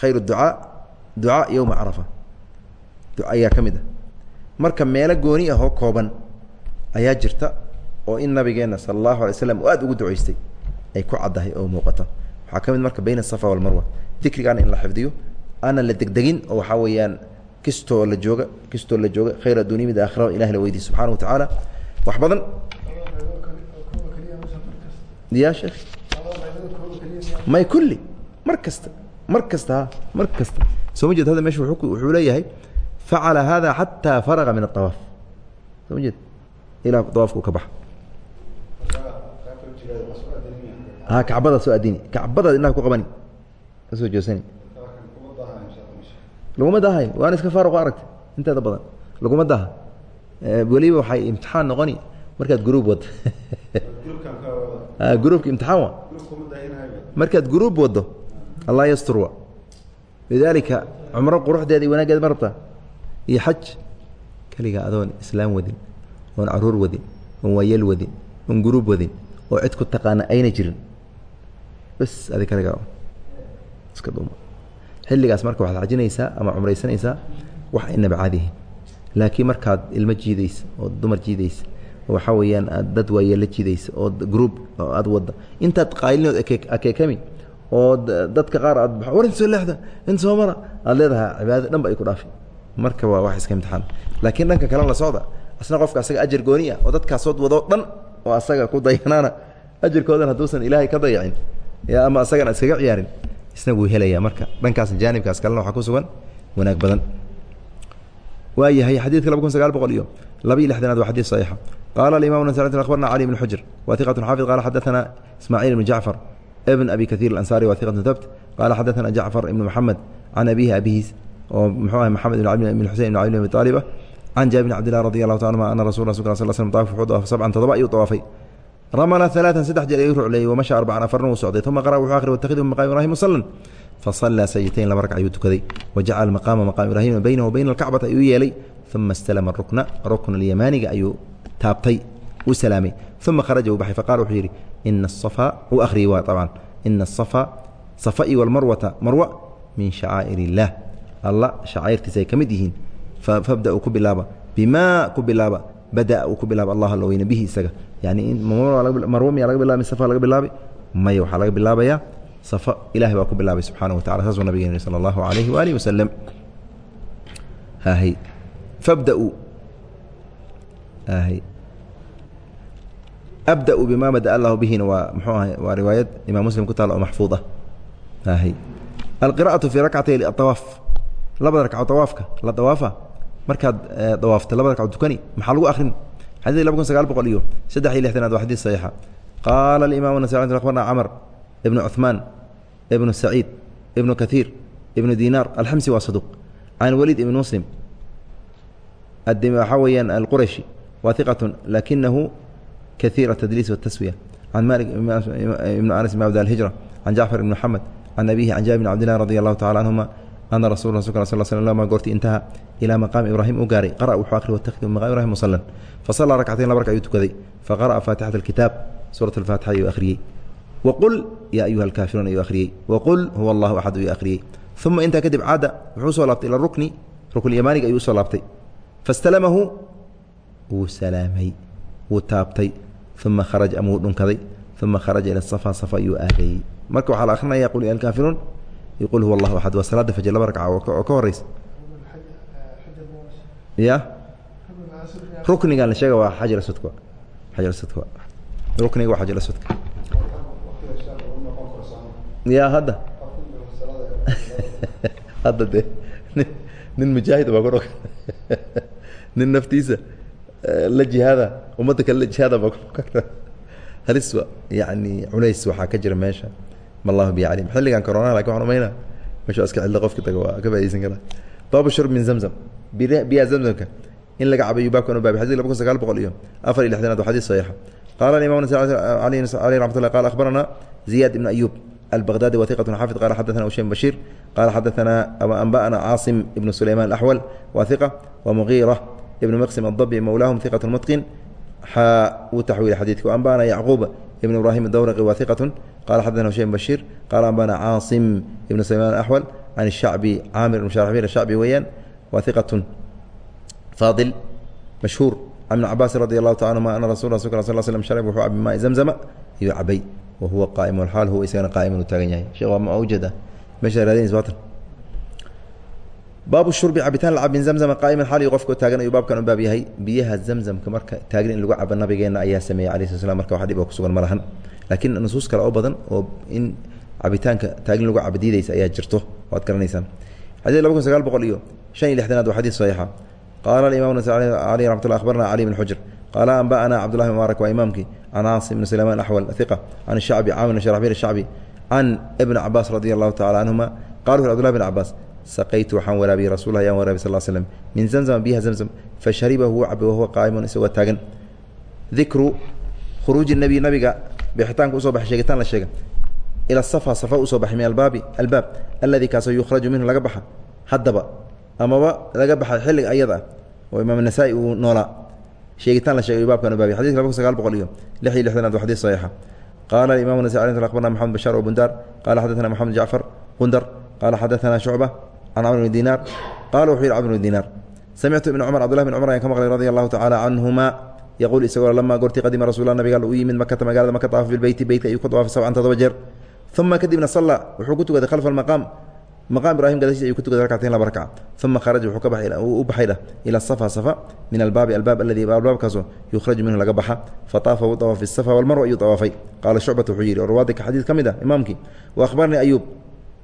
Khayr ducaa ducaa yowma carafa. Ayaa ka mid ah. Marka meelo gooni ah oo kooban ayaa jirta oo in nabigeena sala allahu alay slam aad ugu ducaystay ay ku caddahay oo muuqato. Waxaa ka mid marka bayna asafa walmarwa dikrigaana in la xifdiyo aanan la degdegin oo waxaa weeyaan kistoo la jooga kistoo la jooga khayr adduuniya mid aakhira ilahi la weydiy subxana wa tacaala wax badan. Ya sheekh. May kulli mar kasta mar kasta ha mar kasta. Soo ma jeed hadda meesha wuxuu leeyahay facala hada xataa faraga min awaaf soo ma jeed. Ilaa awaafka u ka baxa. Kacbada soo adini kacbadaad inaha ku qabani. Ka soo joosani laguma dahay waana iska faaruq aragta inteeda badan. Laguma daha. Weliba waxay imtixaan noqoni markaad gruub waddo gruubka imtixaan wa markaad gruub waddo allah yastur wa lidaalika cumro quruxdeeda iyo wanaaggeeda ma iyo xaj keligaa adoon islaam wadin oon carruur wadin oon waayeel wadin oon gruub wadin oo cid ku taqaana ayna jirin. Bas adi kaligaa. Iska dhuma xilligaas marka waxaad xajinaysaa ama cumraysanaysaa wax aynaba caadihin laakiin markaad ilmo jiidaysa oo dumar jiidaysa waxaa weeyaan aad dad waaye la jidaysa oo group oo aad wadda intaad qaylinood akeekami oo dadka qaar aad war inta soo leexda inta soo mara aad leedahay cibaadada dhan ba ay ku dhaafi. Marka waa wax iska imtixaan. Laakiin dhanka kale la socda asna qofka asaga ajar gooni ah oo dadkaasood wadoo dhan oo asaga ku dayanaana ajarkoodan hadduusan ilaahay ka dayacin ama asagana iskaga ciyaarin isna wuu helaya. Marka dhankaas jaanibkaas kalena waxaa ku sugan wanaag badan. Waa yahay xadiidka laba kun sagaal boqol iyo laba iyo lixdanaad waa xadiid saxiixa. Qaala alimam nas akhbarna cali bn xujr wa iqatu xaafid qala xadaثana ismaaciil ibn jacfar ibn abi kahiir alansaari wa iqatu tabt qala xadaثana jacfar ibn moxamed can abihi abihiis oo muxuu ahay maxamed ibn xusein ibn bn abi taaliba can jaabir bn cabdillah radi allahu ta anuma ana rasul rasulka sal slm taaf wuxuu dawaafay sabcan todoba ayuu dawaafay ramana alaaan saddex jeer ayuu rucleeyey wamasha arbacan afarna uu socday uma qara wuxuu akhri watakhiduu min maqaami ibrahim musalan fasallaa sajdatain laba ragc ayuu tukaday wajacala maqaama maqaami ibraahima baynahu wa bayna alkacbata ayuu yeelay uma istalama rukna rukna alyamaaniga ayuu taabtay uu salaamay uma kharaja uu baxay faqala wuxuu yidhi ina asafa uu akhriyey waa abcan ina asafa safa'i walmarwata marwa min shacaa'ir illaah alla shacayrtiisa ay ka mid yihiin fabda'uu ku bilaaba bimaa ku bilaaba bada uu ku bilaaba allah alla bihi isaga. Yani marwo miyaa laga bilaba safa laga bilaabay maya waxaa laga bilaabayaa safa ilahay baa ku bilaabay subxaana wa tacala saasuu nabigeen sala allahu alayhi waalihi wasalam hahy fabdau. Hahy abda-u bima bada allahu bihina waa muxuu ahay waa riwaayad imaam muslim ku taala oo maxfuud ah hahy alqira'atu fii rakcatay awaaf labada ragco dawaafka la dawaafa markaad dawaafta labada ragco tukani maxaa lagu akrin xadid laba kun sagaal boqol iyo saddex iyo lixdanaad waa xadiid saxiixa. Qaala alimaam nasai akhbarna camr ibnu cuثmaan ibnu saciid ibnu kahiir ibnu dinaar alxamsi waa saduq. Can waliid ibn muslim. Waxaa weeyaan alqurashi waa iqat lakinahu kahiir atadliis wataswiya can malik ibnu anas ibn abd alhijra can jacfar ibn moxamed can abihi can jaabir bn cabdillahi radi allahu tacala canhuma ana rasul rasulka sal sl lama goorti intaha ilaa maqaami ibraahim u gaaray qara wuxuu akhri watakhidu maqaam ibrahim musalan fasallaa rakcatayn laba raka ayuu tukaday faqara'a faatixata alkitaab suurat alfaatixa ayuu akhriyey waqul yaa ayuha alkaafiruun ayuu akhriyey waqul huwa allahu axad ayuu akhriyey uma intaa kadib caada wuxuu soo laabtay ila rukni ruknyamaaniga ayuu u soo laabtay fastalamahu wuu salaamay wuu taabtay uma kharaja ama dhunkaday uma kharaja ila safa safa ayuu aadayey marka waxaa la akrinaya qul ya alkaafiruun qul huwa allahu axad waa salaada fajr laba ragca oo ka horeysa ya ruknigan la sheega waa xajar aswadka xajar aswadka rukniga waa xajar aswadka ya hadda hadda de nin mujaahid baa ku nin naftiisa la jihaada ummadda kale la jihaada baa ku halis yani culays waxaa ka jira meesha mllahu bi alim xilligan corona laakiin waan umayna meesha iska cilo qofka taga ka faidaysan karaa baabu shurb min zamzam biyaha zamzamka in laga cabayu baabkan u baabay xadidka laba kun sagaal boqol iyo afar iyo lixdanaad wa xadis saxiixa qala aimam aleyh raxmatullah qala akhbarana ziyad ibn ayub albaqhdadi wa iqatun xafid qala xadana ushaym bashiir qala xadaana anba'ana caasim ibnu sulayman axwal wa iqa wa mugiira ibnu maqsim addabi mawlaahum iqatu mutqin xa wuu taxwiilay xadiidka waanba'ana yacquub ibn qala xadana husham bashiir qaala ambana caasim ibnu salmaan axwal can الshacbi caamir mshabiin shacbi weeyaan wa iqatun faadil mashhuur can ibn cabaasi radi allahu taca anhuma ana rasul rasulka a sl slm sharb wuxuu cabay maai zamzama iyuu cabay wa huwa qaa'im xaal huwa isagana qaa'iman uu taagan yahay shekh waa ma ujeeda meesha raadinaysa waatan baabu shurbi cabitaan lacab min zamzama qaa'iman xaal iyo qofkao taagan ayuu baabkan u baab yahay biyaha zamzamka marka taagan in lagu cabo nabigeena ayaa sameeyey alay sl slam marka wax dhib oo kusugan ma lahan laakiin nusuus kale oo badan oo in cabitaanka taagin lagu cabo diidaysa ayaa jirto waad garanaysaan. Xadiid laba kun sagaal boqol iyo shan iyo lixdanaad waa xadiid saxiixa. Qaala alimaam aleyh raxmat ullah akhbarna cali bn xujr qaala anba'ana cabdullahi mubaarak waa imaamkii can caasim bn sulayman axwal hiqa can shacbi caamir bn sharaxbiil shacbi can ibn cabaas radi allahu tacala canhuma qala wuxu abdullahi bn cabaas saqaytu waxaan waraabiyey rasulah ayaan waraabiy sal slm min zamzama biyaha zamzam fasharibahu wuu cabay wahuwa qaa'imun isagoo taagan. Dikru khuruuji nebi nabiga bixitaanka u soo baxay sheegitaan la sheega ila safa safa u soo baxay min albaabi albaab alladii kaasoo yukhraju minhu laga baxa haddaba amaba laga baxa xilliga ayada oo imaam nasaa-i uu noolaa sheegitaan la sheegay baabkan baabi xadidka laba kun sagaal boqol iyo lix iyo lixdanaad waa xadiid saxiixa qaala imam nasai alay akhbarna maxamed bashaar o bundaar qala xadaثana maxamed jacfar gundar qala xadaثana shucba can camr bn dinaar qala wuxuu yihi camr bn dinaar samictu ibn cumar cbdullahi bn cumar yaquul isagoo lamaa goortii qadima rasuula nabiga u yimid makata magaalada maka daafa bilbeyti beytka ayuu ka dawaafay sabcan todoba jeer uma kadibna salla wuxuu ku tukaday khalfa almaqaam maqaam ibrahim gadashiis ayuu ku tukaday rakcatayn laba rakca uma kharaja wuxuu ka baxay u baxay dhah ila safa safa min albaabi albaab alladii albaabkaasoo yukhraju minhu laga baxa fataafa wuu dawaafay safa walmarwa ayuu dawaafay qaala shucbata wuxuu yidhi rawaadika xadiid ka mid ah imaamkii wa akhbarnii ayuub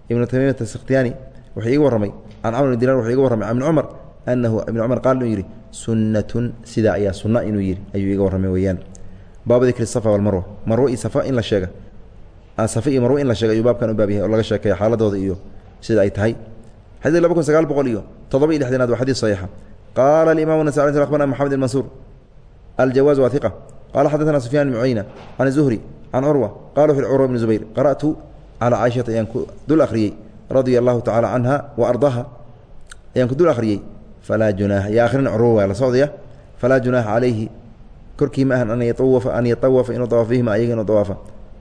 ibnu tamiimata sikhtiyaani wuxuu iiga warramay can camr bn dinar wuxuu iga warramay can ibni cumar anahu ibn cumar qaal inuu yidhi sunnatun sidaa ayaa sunna inuu yidhi ayuu iga warramay weeyaan. Baabu dikri safa walmarwa marwo iyo safa in la sheega. Ah, safa iyo marwo in la sheega ayuu baabkan u baab yahay oo laga sheekeeya xaaladooda iyo sida ay tahay. Xadiidka laba kun sagaal boqol iyo toddoba iyo lixdanaad waa xadiis saxiixa. Qaala alimamu nasai sl akhbarna maxamed ilmansuur aljawaaz waa hiqa qaala xaddatana sufyaan ibn can zuhri can curwa qala wuxu curwa bn zubayr qara'tu calaa caaishata ayaan ku dul akhriyey radia allahu tacala canha wa ardaaha ayaan ku dul akhriyey falaa junaaha yo akhrin curwo waa la socdaya falaa junaaha calayhi korkii ma ahan an yatawafa an yatawafa inuu dawaaf bihima ayaga inuu dawaafa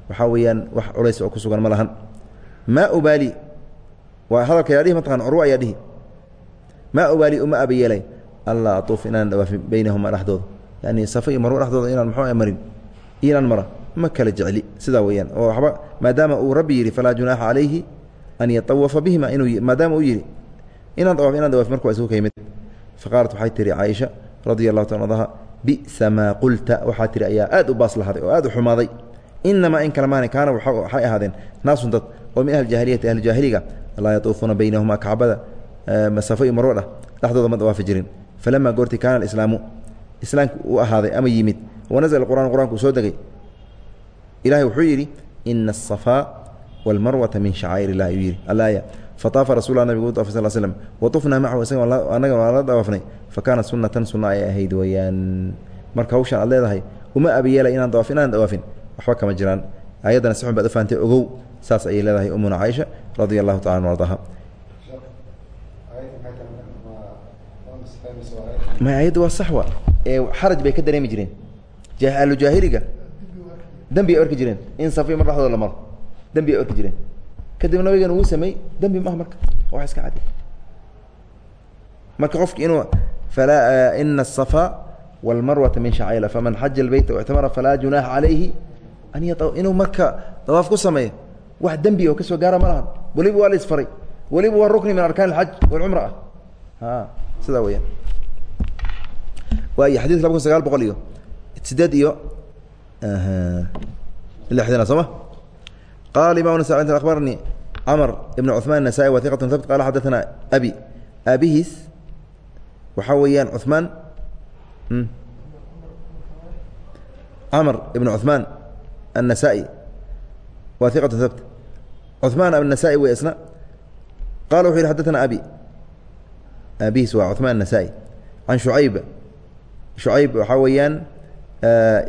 waxaa weeyaan wax culays oo ku sugan ma lahan maa ubaali waa hadalka yaa dhihi mataqan curwo ayaa dhihi maa ubaali uma abayeelay allaa atuuf inaan dhawaafin beynahuma dhexdooda yani safa iyo marwo dhexdooda inaan muxuu marin inaan mara ma kala jecli sidaa weeyaan oo waxba maadaama uu rabbi yidhi falaa junaaxa calayhi an yatawafa bihima inuu maadaama uu yidhi inaan dawaaf inaan dawaaf marka waa isugu ka yimid faqaalat waxay tihi caaisha radia allahu taala anha bisa maa qulta. Waxaa tihi ayaa aad u baas lahaday oo aad u xumaaday. Inamaa in kale maana kaana waxay ahaadeen naasun dad oo min ahli jaahiliyati ahlijaahiliga laa yatuufuuna baynahuma kacbada masafo iyo marwo dhah dhexdooda ma dawaafi jirin falamaa goorti kaana alislaamu islaamku uu ahaaday ama yimid wanazla qur'an qur'anku soo degay. Ilahay wuxuu yidhi ina asafaa walmarwata min shacaa'ir illah ayuu yidhi alaaya fataafa rasulla nabigu u sal slm watufnaa macahu annaga waa la dawaafnay fa kaanat sunnatan sunna ay ahayd weeyaan marka hawshaan aad leedahay uma abayeela inaan dawaaf inaan dawaafin waxba kama jiraan. Ayaddana si xun baad u fahamtay ogow. Saas ayay leedahay umuna caaisha radia allahu tacala an ardaha may ayadda waa sax wa ee xaraj bay ka dareemi jireen. Ahlujaahiliga dembi ay arki jireen. In safi mar dhexdooda la maro. Dembi ay arki jireen kadib nabigan uu sameey dembi maaha marka wax iska cadi marka qofki inuu falaa ina الصفا والmarwata min shacayla faman xaja الbeyta واctamara falaa junaaha calayhi an y inuu marka dawaaf ku sameeyo wax dembi oo kasoo gaara ma lahan weliba waa la isfaray weliba waa rukni min arkaan اxaj wاlcumra ah sidaa weyaan waay xadidka laba kun sagaal boqol iyo sideed iyo lixdana soo ma qala imam nas abarnii camr ibn cuثman النasai wa iqat habt qala xadaثana abi aabihiis waxaa weeyaan cuثmaan camr ibn cuثmaan النasai wa iqat habt cuثmaan النasai wey isna qala wuxu yihi xadaثana abi aabihiis waa cuثmaan النasai can shucayb shucayb waxaa weeyaan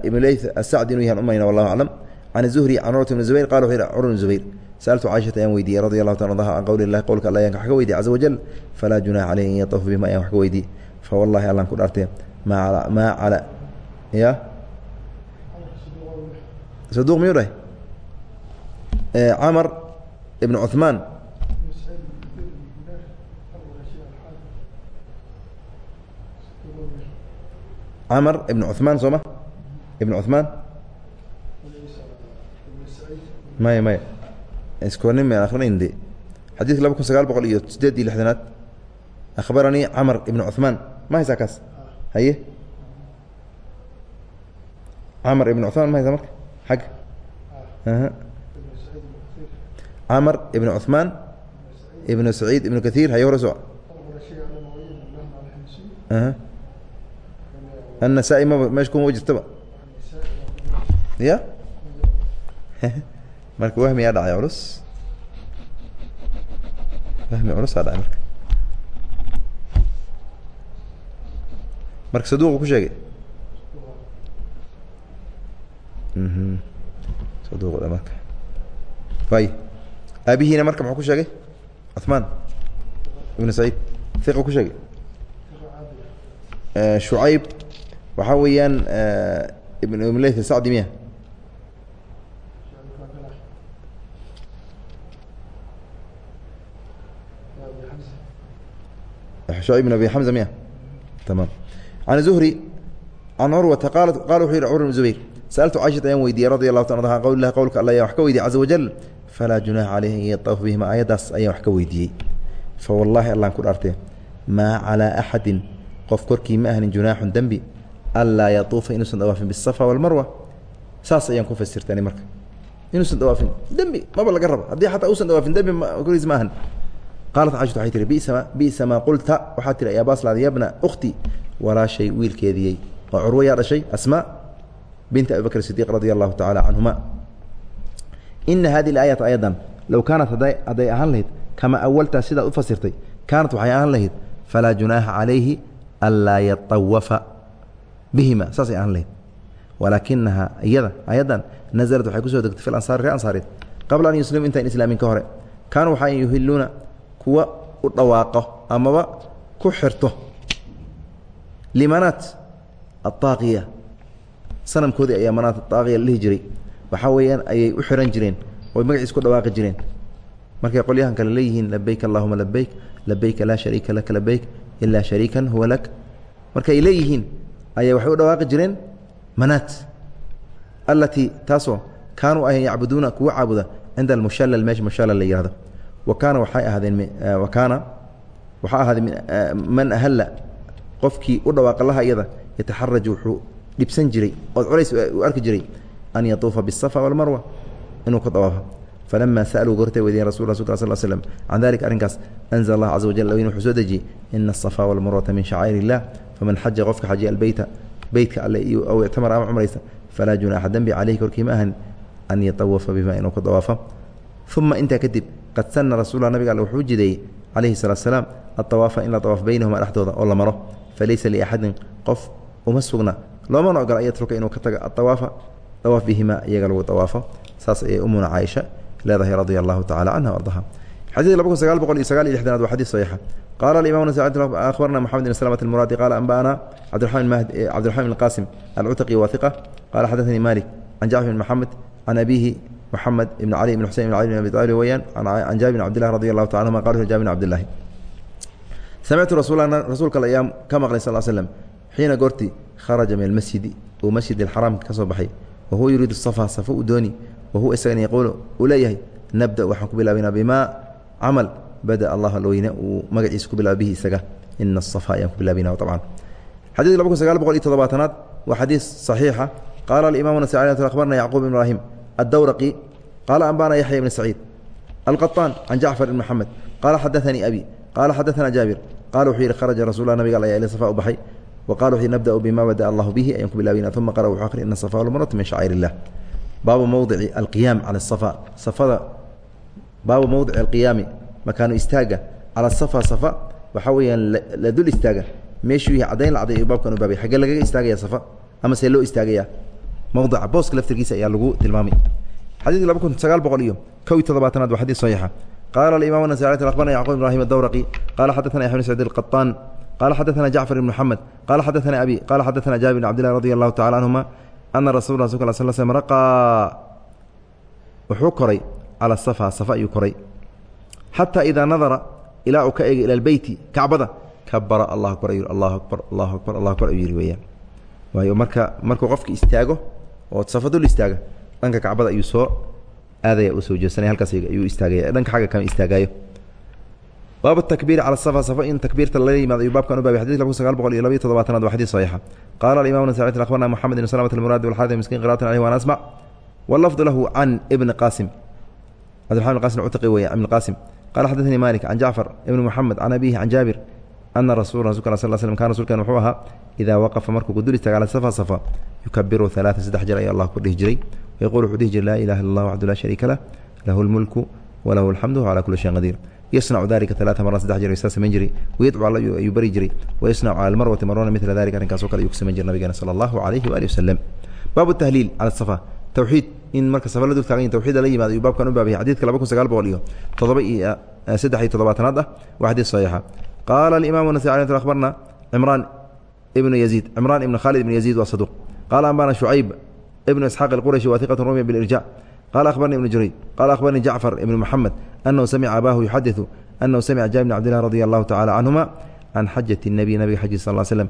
ibn leyth asacdi inuu yahan umayna wallahu aclam can الzuhri can curwat bn zubayr qala wuxu yhi cur bn zubayr sأltu caaشhata ayaan weydiiyey radi allahu ta anha can qowli اlah qowlka alla ayan wax ka weydiye caza wajal falaa junaaxa calayh an yatafu bihima ayaan wax ka weydiye fawallahi allan ku dhaartee maa maa cala ya saduq miyuu dhahay camar ibn cuثmaan camar ibn cuثmaan soo ma ibn cuثmaan maya maya xadiidka laba kun sagaal boqol iyo sideed iyo lixdanaad. Akhbaranii camar ibn cumaan ma haysaa kaas? Haye? Camar ibn cumaan ma haysaa marka? Xag. Camar ibn cumaan ibn saciid ibn kaiir haye hore soo. Annasaa-i maba meesha kuma jirtaba ya? marka wahmiyaa dhacay culus? Wahmi culusaa dhacay marka. Marka saduuqu ku sheegay? Saduuqda marka. Ay aabihiina marka muxuu ku sheegay? Cuثmaan ibn saciid iqu ku sheegay? Shucayb waxaa weeyaan ibn mleyth sacdi miya shucayb ibn abi xamza miya? Tamam. Can zuhri can curwata qaala wuxuu yidhi cumr bn zubayr sa'altu caishata ayaan weydiiyey radi allahu ta an qowlilah qowlka alla ayaan wax ka weydiye caza wajal falaa junaaxa caleyhi an yatawafa bihima aayaddaas ayaan wax ka weydiiyey. Fa wallaahi allaan ku dhaartee maa calaa axadin qof korkii ma ahnin junaaxun dembi anlaa yatuufa inuusan dawaafin bisafa walmarwa. Saas ayaan ku fasirtani marka. Inuusan dawaafin dembi maba laga raba haddii xataa uusan dawaafin dembi korkiis ma ahan qaalat caishatu waxay tihi bisa maa qulta waxaa tihi yaa baaslaad yabna ukhti walaashay wiilkeediyey oo curwo yaa dhashay asmaa binta abi bakr sidiiq radia allahu tacaala canhuma ina hadi aayata ayadan low kaanat hadday ahaan lahayd kama awaltaa sidaad u fasirtay kaanat waxay ahaan lahayd falaa junaaxa calayhi anlaa yatawafa bihima saasay ahaan lahayd walaakinaha iyada ayadan naزlat waxay ku soo degtay fi ansaari ree ansaareed qabla an yuslimu intaan islaamin ka hore kaanuu waxaa yuhiluuna kuwa u dhawaaqo amaba ku xirto. Limanaat aaaqiya sanamkoodii ayaa manaat aaqiya la dhihi jiray waxaa weeyaan ayay u xiran jireen oy magaciis ku dhawaaqi jireen. Markay qolyahan kale leeyihiin labeyk allahuma labeyk labeyka laa shariika laka labeyk ilaa shariikan huwa lak. Markay leeyihiin ayay waxay u dhawaaqi jireen manaat alatii taasoo kaanuu ahayn yacbuduuna kuwa caabuda cinda almushallal meesha mushallal la wa kaana waxay ahaadeen wa kaana waxaa ahaaday man ahalla qofkii u dhawaaqa laha iyada yataxaraj wuxuu dhibsan jiray ood culays u arki jiray an yatuufa bisafa walmarwa inuu ku dawaafo falama sa'aluu gortay weydiyen rasul rasulka sal slm can dalika arrinkaas anzl allah caza wajal wuxuu soo dejiyey ina asafa walmarwata min shacaa'ir illah faman xaja qofka xajiya albeyta beytka alle aw ictamar ama cumraysa falaa junaaxa dembi caleyhi korkii ahan an yatawafa bima inuu ku dawaafo uma intaa kadib qad sana rasulla nabiga alle wuxuu jideeyey calayhi salaatu salaam adawaafa in la dawaaf beynahuma dhexdooda oo la maro falaysa liaxadin qof uma sugna. Loomana ogola an yatruka inuu ka taga adawaafa dawaaf bihima iyaga lagu dawaafo saas ayay umuna caaisha leedahay radia allahu tacala canha ardaha moxamed ibn cali ibn xusein ibn cali bn abi talib weyaan can jaabir bn cabdillahi radi allahu taala anhuma qala jaabir bn cabdillahi samictu rasuulka ayaam ka maqlay sal slm xiina goortii kharaja min almasjidi uu masjid alxaraam ka soo baxay. Wa huwa yuriidu safa safo u dooni. Wa huwa isagana yaquulu uu leeyahay nabda waxaan ku bilaabaynaa bimaa camal bada allah alweyne uu magaciisa ku bilaaba bihi isaga. Ina asafa ayaan ku bilaabayna abcan xadiidka laba kun sagaal boqol iyo toddobaatanaad waa xadiis saxiixa. Qaala alimamu nasai akhbarna yacquub ibn addawraqi qaala anbana yaxya ibn saciid alqaطaan can jacfar ibn maxamed qaala xadaanii abi qaala xadaana jaabir qala wuxuu yidhi kharaja rasulla nabiga alla ila safa u baxay qala wuxuu nabda'u bima bada allahu bihi ayaan ku bilaabeyna uma qara wuxuu akhri ina safa walmarwata min shacair illah baabu mowdici alqiyaam cala asafa safada baabu mowdici alqiyaami makaanu istaaga cala safa safa waxaa weeyaan la dul istaaga meeshuu yahay caddayn la caday ayuu baabkan u baabay xaggee lagaga istaagaya safa ama see loo istaagaya mowdica booska laftirkiisa ayaa lagu tilmaamay xadiidka laba kun sagaal boqol iyo kow iyo toddobaatanaad waa xadiis saxiixa qaala alimam nasai akhbarna yacquub ibrahim adawraqi qala xadaثana yaxya bn sacid alqaطaan qala xadaثana jacfar ibn moxamed qala xadaثana abi qala xadaثana jaabir bn cabdillahi radi allahu tacala canhuma ana rasul rasulka al sl slm raqaa wuxuu koray cala safa safa ayuu koray xataa idaa nadara ilaa uu ka eegay ila albeyti kacbada kabara allah akbar ayuu allahu akbar allahu akbar allah akbar ayuu yihi weeyaan waayo marka markuu qofka istaago oo safa istaaga dhanka kacbada ayuu soo aadaya uu soo jeesanaya halkaas ayuu istaagaya. Dhanka xagga kama istaagaayo. Baabu takbiiri cala safa safa in takbiirta lala yimaado ayuu baabkan u baabay. Xadidka kun sagaal boqol iyo labayo toddobaatanaad waa xadiis saxiixa. Qaala alimamu nasai akhbarna moxamed ibn salamat almuraadi walxaadi miskiin qira'atan aleyh waan asmac wallafdu lahu can ibni qaasim. Cabdiraxman qasim cutaqi weya ibn qaasim. Qala xadaثanii malik can jacfar ibni moxamed can abihi can jaabir ana rasul rasulka sal slm kan rasulkan wuxuu ahaa idaa waqafa markuu ku dul istaaga cala safa safa yukabiru alaaa saddex jeer ayaa allah ku dhihi jiray wayqul wuxuu dhihi jiray laa ilaha illa allah waxdu laa shariika lah lahu lmulku walahu alxamdu wcala kuli shayin qadiir yasnacu dalika alaaa marat saddex jeer saa samayn jiray wayadcu alla ayuu bari jiray wayasnacu cala almarwati marwana mila dalika arrinkaasoo kale ayuu ku samayn jiray nabigeena sala allahu alayhi waali wasalam baabu tahliil cala safa tawxiid in marka safa la dul taagan tawxiida la yimaado ayuu baabkan u baabaya xadidka laba kun sagaal boqol iyo toddoba iyo saddex iyo toddobaatanaad ah waa xadiis saxiixa qaala imaam nasai abarna cimraan ibnu yaziid cimraan ibn khaalid ibn yaziid waa saduq qaala ambana shucayb ibnu isxaaq alqurashi wa iqat rumiya bilirjac qaala akhbarnii ibnu jurayd qaala akhbarnii jacfar ibnu moxamed anahu samica abaahu yuxadiu anahu samica jaabir bn cabdilah radi allahu tacala canhuma can xajati nebiy nabiga xajis sal slem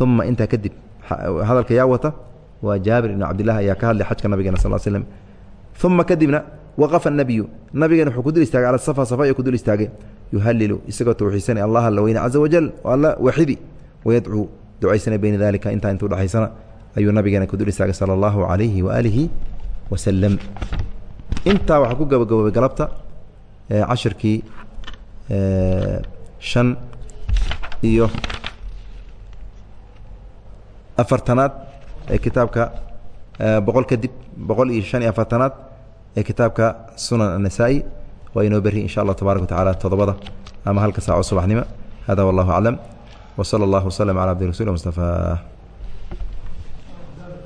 uma intaa kadib hadalka yaa wata waa jaabir ibnu cabdilah ayaa ka hadlay xajka nabigeena sal slem uma kadibna waqafa nebiyu nabigeena wuxuu ku dul istaagay cala safa safa ayuu ku dul istaagay yuhalilu isagoo tawxiisanay allah alla caza wajal alla waxidi wayadcuu ducaysana beyna dalika intaa intuu dhexaysana ayuu nabigeena ku dul istaagay sala allahu calayhi waaalihi wasalam intaa waxaa ku gabagaboobay galabta cashirkii shan iyo afartanaad ee kitaabka boqol kadib boqol iyo shan iyo afartanaad ee kitaabka sunan annasaa-i waa inoo beri in sha allah tabarak watacaala todobada ama halka saaco subaxnimo. Hada wallahu aclam. W sala allah waslm cala abdi rasuuli mustafa.